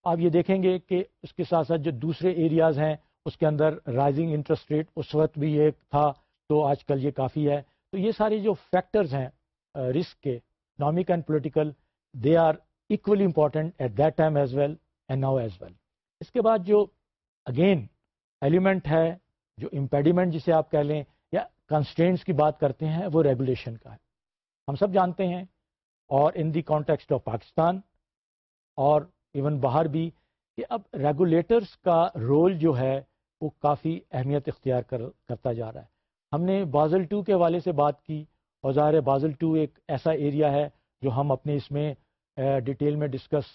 آپ یہ دیکھیں گے کہ اس کے ساتھ ساتھ جو دوسرے ایریاز ہیں، اس کے اندر رائزنگ انٹرسٹ ریٹ اس وقت بھی ایک تھا، تو آج کل یہ کافی ہے. تو یہ سارے جو فیکٹرز ہیں رسک کے economic and political they are equally important at that time as well and now as well. اس کے بعد جو اگین ایلیمنٹ ہے جو امپیڈیمنٹ جسے آپ کہہ لیں یا کنسٹینٹس کی بات کرتے ہیں، وہ ریگولیشن کا ہے۔ ہم سب جانتے ہیں، اور in the context of Pakistan اور ایون باہر بھی، کہ اب ریگولیٹرس کا رول جو ہے، وہ کافی اہمیت اختیار کر، کرتا جا رہا ہے۔ ہم نے بازل ٹو کے حوالے سے بات کی، اور ظاہر بازل ٹو ایک ایسا ایریا ہے جو ہم اپنے اس میں ڈیٹیل میں ڈسکس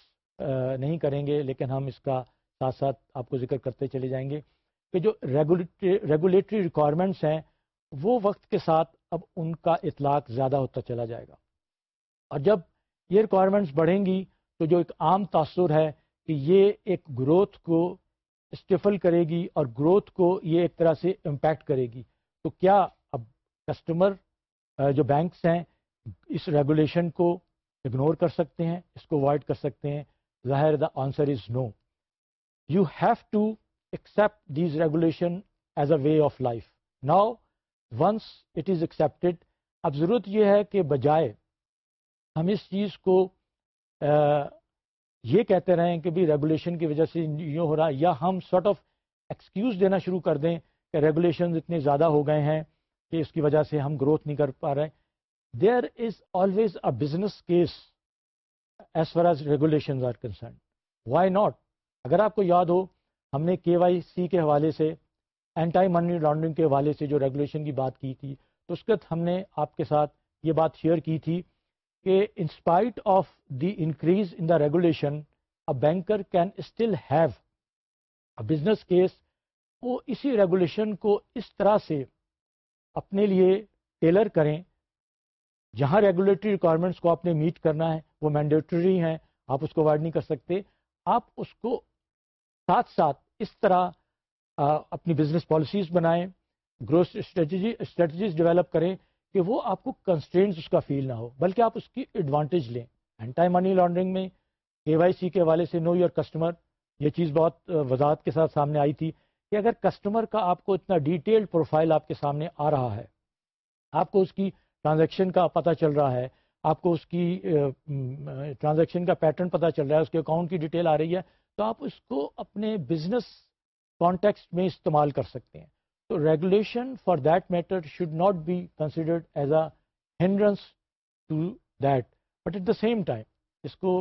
نہیں کریں گے، لیکن ہم اس کا ساتھ ساتھ آپ کو ذکر کرتے چلے جائیں گے۔ کہ جو ریگولیٹری ریکوائرمنٹس ہیں، وہ وقت کے ساتھ اب ان کا اطلاق زیادہ ہوتا چلا جائے گا۔ اور جب یہ ریکوائرمنٹس بڑھیں گی، تو جو ایک عام تاثر ہے کہ یہ ایک گروتھ کو اسٹیفل کرے گی اور گروتھ کو یہ ایک طرح سے امپیکٹ کرے گی۔ تو کیا اب کسٹمر جو بینکس ہیں، اس ریگولیشن کو اگنور کر سکتے ہیں، اس کو اوائڈ کر سکتے ہیں؟ ظاہر the answer is no you have to accept these regulation as a way of life now once it is accepted اب ضرورت یہ ہے کہ بجائے ہم اس چیز کو یہ کہتے رہیں کہ بھی ریگولیشن کی وجہ سے یہ ہو رہا یا ہم سارٹ آف ایکسکیوز دینا شروع کر دیں کہ ریگولیشن اتنے زیادہ ہو گئے ہیں کہ اس کی وجہ سے ہم گروتھ نہیں کر پا رہے there is always a business case as far as regulation are concern why not اگر آپ کو یاد ہو ہم نے کے وائی سی کے حوالے سے اینٹائی منی لانڈرنگ کے حوالے سے جو ریگولیشن کی بات کی تھی، تو اس وقت ہم نے آپ کے ساتھ یہ بات شیئر کی تھی کہ in spite of the increase in the regulation a banker can still have a business case وہ اسی ریگولیشن کو اس طرح سے اپنے لیے ٹیلر کریں جہاں ریگولیٹری ریکوائرمنٹس کو آپ نے میٹ کرنا ہے، وہ مینڈیٹری ہیں، آپ اس کو اوائڈ نہیں کر سکتے۔ آپ اس کو ساتھ ساتھ اس طرح اپنی بزنس پالیسیز بنائیں گروتھ اسٹریٹجی اسٹریٹجیز ڈیولپ کریں کہ وہ آپ کو کنسٹرینس اس کا فیل نہ ہو، بلکہ آپ اس کی ایڈوانٹیج لیں۔ اینٹائی منی لانڈرنگ میں کے وائی سی کے حوالے سے نو یور کسٹمر یہ چیز بہت وضاحت کے ساتھ سامنے آئی تھی کہ اگر کسٹمر کا آپ کو اتنا ڈیٹیلڈ پروفائل آپ کے سامنے آ رہا ہے، آپ کو اس کی ٹرانزیکشن کا پتہ چل رہا ہے، آپ کو اس کی ٹرانزیکشن کا پیٹرن پتہ چل رہا ہے، اس کے اکاؤنٹ کی ڈیٹیل آ رہی ہے تو آپ اس کو اپنے بزنس کانٹیکسٹ میں استعمال کر سکتے ہیں۔ تو regulation for that matter should not be considered as a hindrance to that but at the same time اس کو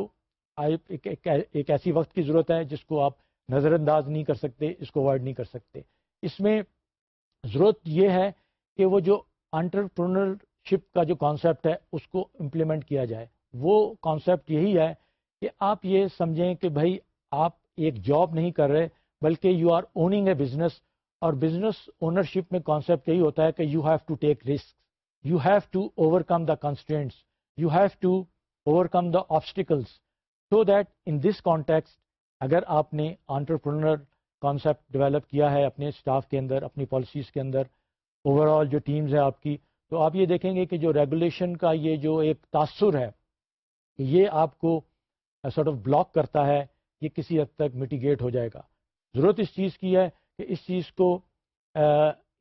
ایک ایسی وقت کی ضرورت ہے جس کو آپ نظر انداز نہیں کر سکتے، اس کو اوائڈ نہیں کر سکتے۔ اس میں ضرورت یہ ہے کہ وہ جو انٹرپرنر شپ کا جو کانسیپٹ ہے، اس کو امپلیمنٹ کیا جائے۔ وہ کانسیپٹ یہی ہے کہ آپ یہ سمجھیں کہ بھائی آپ ایک جاب نہیں کر رہے، بلکہ you are owning a business اور بزنس اونرشپ میں کانسیپٹ یہی ہوتا ہے کہ you have to take risk you have to overcome the constants you have to overcome the obstacles so that in this context اگر آپ نے آنٹرپرنر کانسیپٹ ڈیولپ کیا ہے اپنے اسٹاف کے اندر، اپنی پالیسیز کے اندر اوور آل جو ٹیمز ہیں آپ کی، تو آپ یہ دیکھیں گے کہ جو ریگولیشن کا یہ جو ایک تاثر ہے، یہ آپ کو سارٹ آف بلاک کرتا ہے یہ کسی حد تک میٹیگیٹ ہو جائے گا۔ ضرورت اس چیز کی ہے کہ اس چیز کو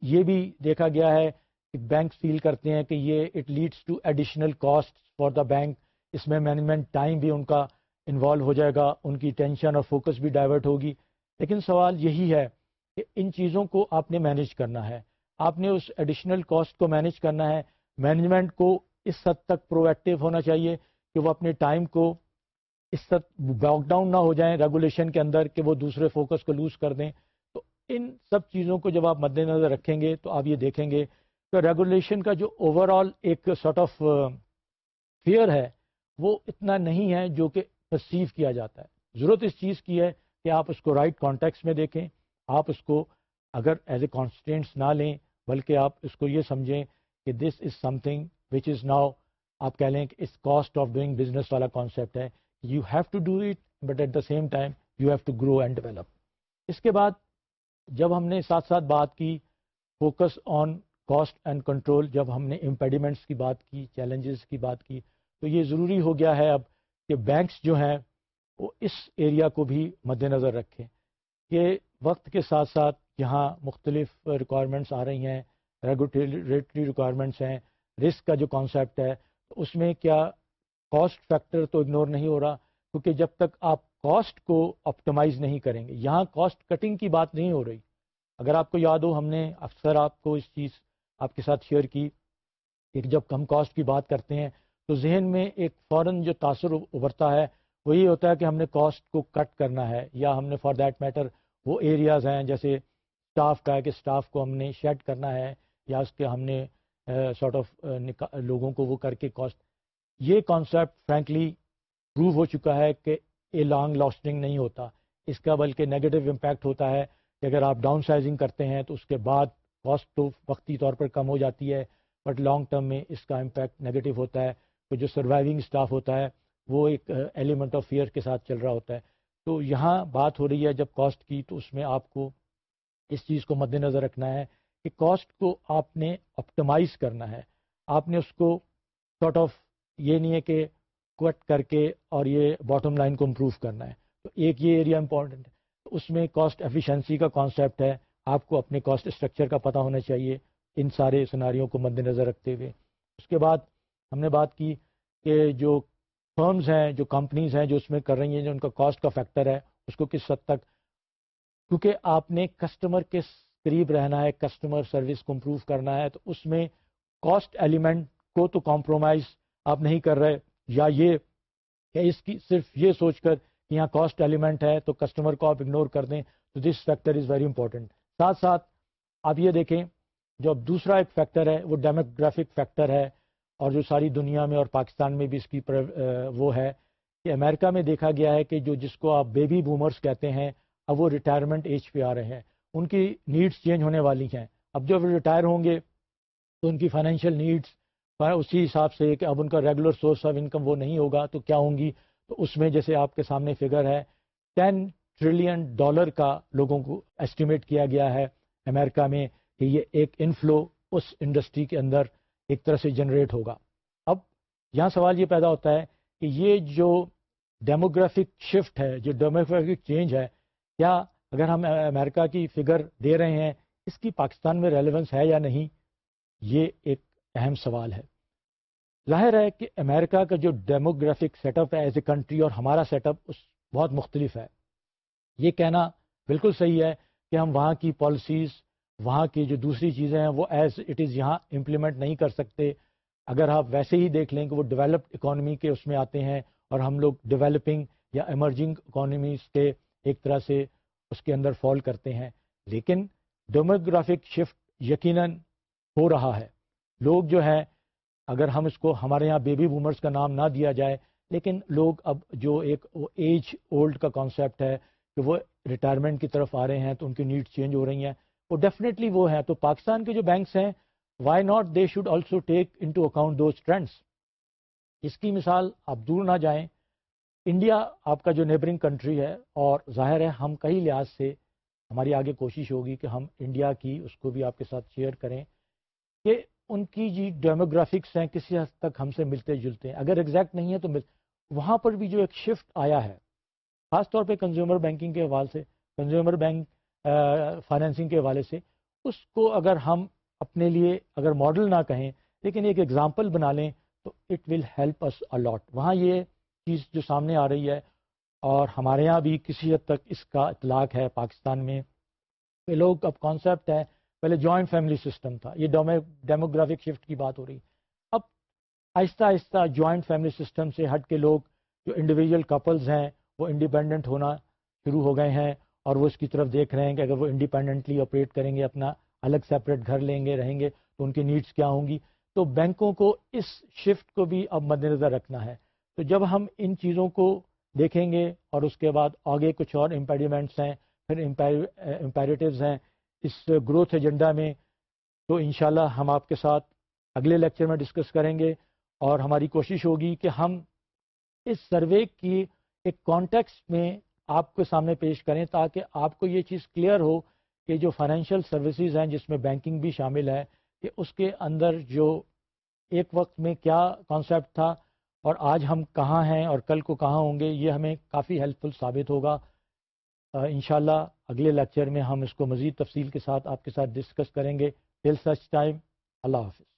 یہ بھی دیکھا گیا ہے کہ بینک فیل کرتے ہیں کہ یہ it leads to additional cost for the bank اس میں مینجمنٹ ٹائم بھی ان کا انوالو ہو جائے گا، ان کی ٹینشن اور فوکس بھی ڈائیورٹ ہوگی۔ لیکن سوال یہی ہے کہ ان چیزوں کو آپ نے مینیج کرنا ہے۔ آپ نے اس ایڈیشنل کاسٹ کو مینیج کرنا ہے۔ مینجمنٹ کو اس حد تک پرو ایکٹیو ہونا چاہیے کہ وہ اپنے ٹائم کو اس حد باک ڈاؤن نہ ہو جائیں ریگولیشن کے اندر کہ وہ دوسرے فوکس کو لوز کر دیں، تو ان سب چیزوں کو جب آپ مد نظر رکھیں گے تو آپ یہ دیکھیں گے کہ ریگولیشن کا جو اوور آل ایک سارٹ آف فیئر ہے، وہ اتنا نہیں ہے جو کہ پرسیو کیا جاتا ہے۔ ضرورت اس چیز کی ہے کہ آپ اس کو رائٹ کانٹیکس میں دیکھیں، آپ اس کو اگر ایز اے کانسٹینٹس نہ لیں، بلکہ آپ اس کو یہ سمجھیں کہ دس از some thing which is now آپ کہہ لیں کہ اس کاسٹ آف ڈوئنگ بزنس والا کانسیپٹ ہے۔ You have to do it but at the same time you have to grow and develop اس کے بعد جب ہم نے ساتھ ساتھ بات کی focus on cost and control جب ہم نے امپیڈیمنٹس کی بات کی چیلنجز کی بات کی، تو یہ ضروری ہو گیا ہے اب کہ بینکس جو ہیں، وہ اس ایریا کو بھی مد نظر رکھیں کہ وقت کے ساتھ ساتھ یہاں مختلف ریکوائرمنٹس آ رہی ہیں ریگولیٹری ریکوائرمنٹس ہیں رسک کا جو کانسیپٹ ہے اس میں کیا کاسٹ فیکٹر تو اگنور نہیں ہو رہا، کیونکہ جب تک آپ کاسٹ کو آپٹمائز نہیں کریں گے، یہاں کاسٹ کٹنگ کی بات نہیں ہو رہی۔ اگر آپ کو یاد ہو، ہم نے اکثر آپ کو اس چیز آپ کے ساتھ شیئر کی کہ جب کم کاسٹ کی بات کرتے ہیں تو ذہن میں ایک فوراً جو تاثر ابھرتا ہے وہ یہ ہوتا ہے کہ ہم نے کاسٹ کو کٹ کرنا ہے، یا ہم نے فار دیٹ میٹر وہ ایریاز ہیں جیسے اسٹاف کا ہے کہ اسٹاف کو ہم نے شیڈ کرنا ہے، یا اس کے ہم نے سارٹ آف لوگوں کو وہ کر کے کاسٹ یہ کانسیپٹ فرینکلی پروو ہو چکا ہے کہ اے لانگ لاسٹنگ نہیں ہوتا۔ اس کا بلکہ نگیٹو امپیکٹ ہوتا ہے کہ اگر آپ ڈاؤن سائزنگ کرتے ہیں تو اس کے بعد کاسٹ تو وقتی طور پر کم ہو جاتی ہے بٹ لانگ ٹرم میں اس کا امپیکٹ نگیٹو ہوتا ہے۔ تو جو سروائیونگ اسٹاف ہوتا ہے، وہ ایک ایلیمنٹ آف فیئر کے ساتھ چل رہا ہوتا ہے۔ تو یہاں بات ہو رہی ہے جب کاسٹ کی، تو اس میں آپ کو اس چیز کو مد نظر رکھنا ہے کہ کاسٹ کو آپ نے آپٹمائز کرنا ہے۔ آپ نے اس کو سارٹ آف یہ نہیں ہے کہ کٹ کر کے اور یہ باٹم لائن کو امپروو کرنا ہے۔ تو ایک یہ ایریا امپورٹنٹ ہے۔ اس میں کاسٹ ایفیشنسی کا کانسیپٹ ہے۔ آپ کو اپنے کاسٹ اسٹرکچر کا پتہ ہونا چاہیے ان سارے سناریوں کو مد نظر رکھتے ہوئے۔ اس کے بعد ہم نے بات کی کہ جو فرمز ہیں، جو کمپنیز ہیں جو اس میں کر رہی ہیں، جو ان کا کاسٹ کا فیکٹر ہے، اس کو کس حد تک؟ کیونکہ آپ نے کسٹمر کے قریب رہنا ہے کسٹمر سروس کو امپروو کرنا ہے، تو اس میں کاسٹ ایلیمنٹ کو تو کمپرومائز آپ نہیں کر رہے، یا یہ کہ اس کی صرف یہ سوچ کر کہ یہاں کاسٹ ایلیمنٹ ہے تو کسٹمر کو آپ اگنور کر دیں، تو this factor is very important ساتھ ساتھ آپ یہ دیکھیں، جو اب دوسرا ایک فیکٹر ہے، وہ ڈیموگرافک فیکٹر ہے، اور جو ساری دنیا میں اور پاکستان میں بھی اس کی وہ ہے کہ امریکہ میں دیکھا گیا ہے کہ جو جس کو آپ بیبی بومرز کہتے ہیں، اب وہ ریٹائرمنٹ ایج پہ آ رہے ہیں۔ ان کی نیڈس چینج ہونے والی ہیں۔ اب جب ریٹائر ہوں گے، تو ان کی فائنینشیل نیڈس اسی حساب سے کہ اب ان کا ریگولر سورس آف انکم وہ نہیں ہوگا تو کیا ہوں گی؟ تو اس میں جیسے آپ کے سامنے فگر ہے ٹین ٹریلین ڈالر کا لوگوں کو ایسٹیمیٹ کیا گیا ہے امریکہ میں کہ یہ ایک انفلو اس انڈسٹری کے اندر ایک طرح سے جنریٹ ہوگا۔ اب یہاں سوال یہ پیدا ہوتا ہے کہ یہ جو ڈیموگرافک شفٹ ہے، جو ڈیموگرافک چینج ہے، کیا اگر ہم امریکہ کی فگر دے رہے ہیں، اس کی پاکستان میں ریلیونس ہے یا نہیں؟ یہ ایک اہم سوال ہے۔ ظاہر ہے کہ امریکہ کا جو ڈیموگرافک سیٹ اپ ہے ایز اے کنٹری اور ہمارا سیٹ اپ اس بہت مختلف ہے۔ یہ کہنا بالکل صحیح ہے کہ ہم وہاں کی پالیسیز وہاں کی جو دوسری چیزیں ہیں، وہ ایز اٹ از یہاں امپلیمنٹ نہیں کر سکتے۔ اگر آپ ویسے ہی دیکھ لیں کہ وہ ڈیولپڈ اکانومی کے اس میں آتے ہیں اور ہم لوگ ڈیولپنگ یا ایمرجنگ اکانومیز کے ایک طرح سے اس کے اندر فال کرتے ہیں۔ لیکن ڈیموگرافک شفٹ یقیناً ہو رہا ہے۔ لوگ جو ہیں اگر ہم اس کو ہمارے یہاں بیبی بومرز کا نام نہ دیا جائے، لیکن لوگ اب جو ایک ایج اولڈ کا کانسیپٹ ہے کہ وہ ریٹائرمنٹ کی طرف آ رہے ہیں، تو ان کی نیڈ چینج ہو رہی ہیں، وہ ڈیفینیٹلی وہ ہیں۔ تو پاکستان کے جو بینکس ہیں why not they should also take into account those trends اس کی مثال آپ دور نہ جائیں۔ انڈیا آپ کا جو نیبرنگ کنٹری ہے، اور ظاہر ہے ہم کئی لحاظ سے ہماری آگے کوشش ہوگی کہ ہم انڈیا کی اس کو بھی آپ کے ساتھ شیئر کریں کہ ان کی جی ڈیموگرافکس ہیں، کسی حد تک ہم سے ملتے جلتے ہیں۔ اگر ایگزیکٹ نہیں ہے تو مل، وہاں پر بھی جو ایک شفٹ آیا ہے، خاص طور پہ کنزیومر بینکنگ کے حوالے سے کنزیومر بینک فائنینسنگ کے حوالے سے، اس کو اگر ہم اپنے لیے اگر ماڈل نہ کہیں، لیکن ایک ایگزامپل بنا لیں، تو it will help us a lot وہاں یہ چیز جو سامنے آ رہی ہے، اور ہمارے یہاں بھی کسی حد تک اس کا اطلاق ہے پاکستان میں۔ کہ لوگ اب کانسیپٹ ہے پہلے جوائنٹ فیملی سسٹم تھا، یہ ڈیموگرافک شفٹ کی بات ہو رہی۔ اب آہستہ آہستہ جوائنٹ فیملی سسٹم سے ہٹ کے لوگ جو انڈیویجول کپلز ہیں، وہ انڈیپینڈنٹ ہونا شروع ہو گئے ہیں اور وہ اس کی طرف دیکھ رہے ہیں کہ اگر وہ انڈیپینڈنٹلی آپریٹ کریں گے، اپنا الگ سیپریٹ گھر لیں گے، رہیں گے، تو ان کی نیڈس کیا ہوں گی؟ تو بینکوں کو اس شفٹ کو بھی اب مد نظر رکھنا ہے۔ تو جب ہم ان چیزوں کو دیکھیں گے اور اس کے بعد آگے کچھ اور امپیڈیمنٹس ہیں، پھر امپیریٹیوز ہیں اس گروتھ ایجنڈا میں تو انشاءاللہ ہم آپ کے ساتھ اگلے لیکچر میں ڈسکس کریں گے اور ہماری کوشش ہوگی کہ ہم اس سروے کی ایک کانٹیکس میں آپ کے سامنے پیش کریں تاکہ آپ کو یہ چیز کلیئر ہو کہ جو فائنینشیل سروسز ہیں جس میں بینکنگ بھی شامل ہے کہ اس کے اندر جو ایک وقت میں کیا کانسیپٹ تھا اور آج ہم کہاں ہیں اور کل کو کہاں ہوں گے، یہ ہمیں کافی ہیلپ فل ثابت ہوگا۔ انشاءاللہ اگلے لیکچر میں ہم اس کو مزید تفصیل کے ساتھ آپ کے ساتھ ڈسکس کریں گے. ٹل سچ ٹائم اللہ حافظ.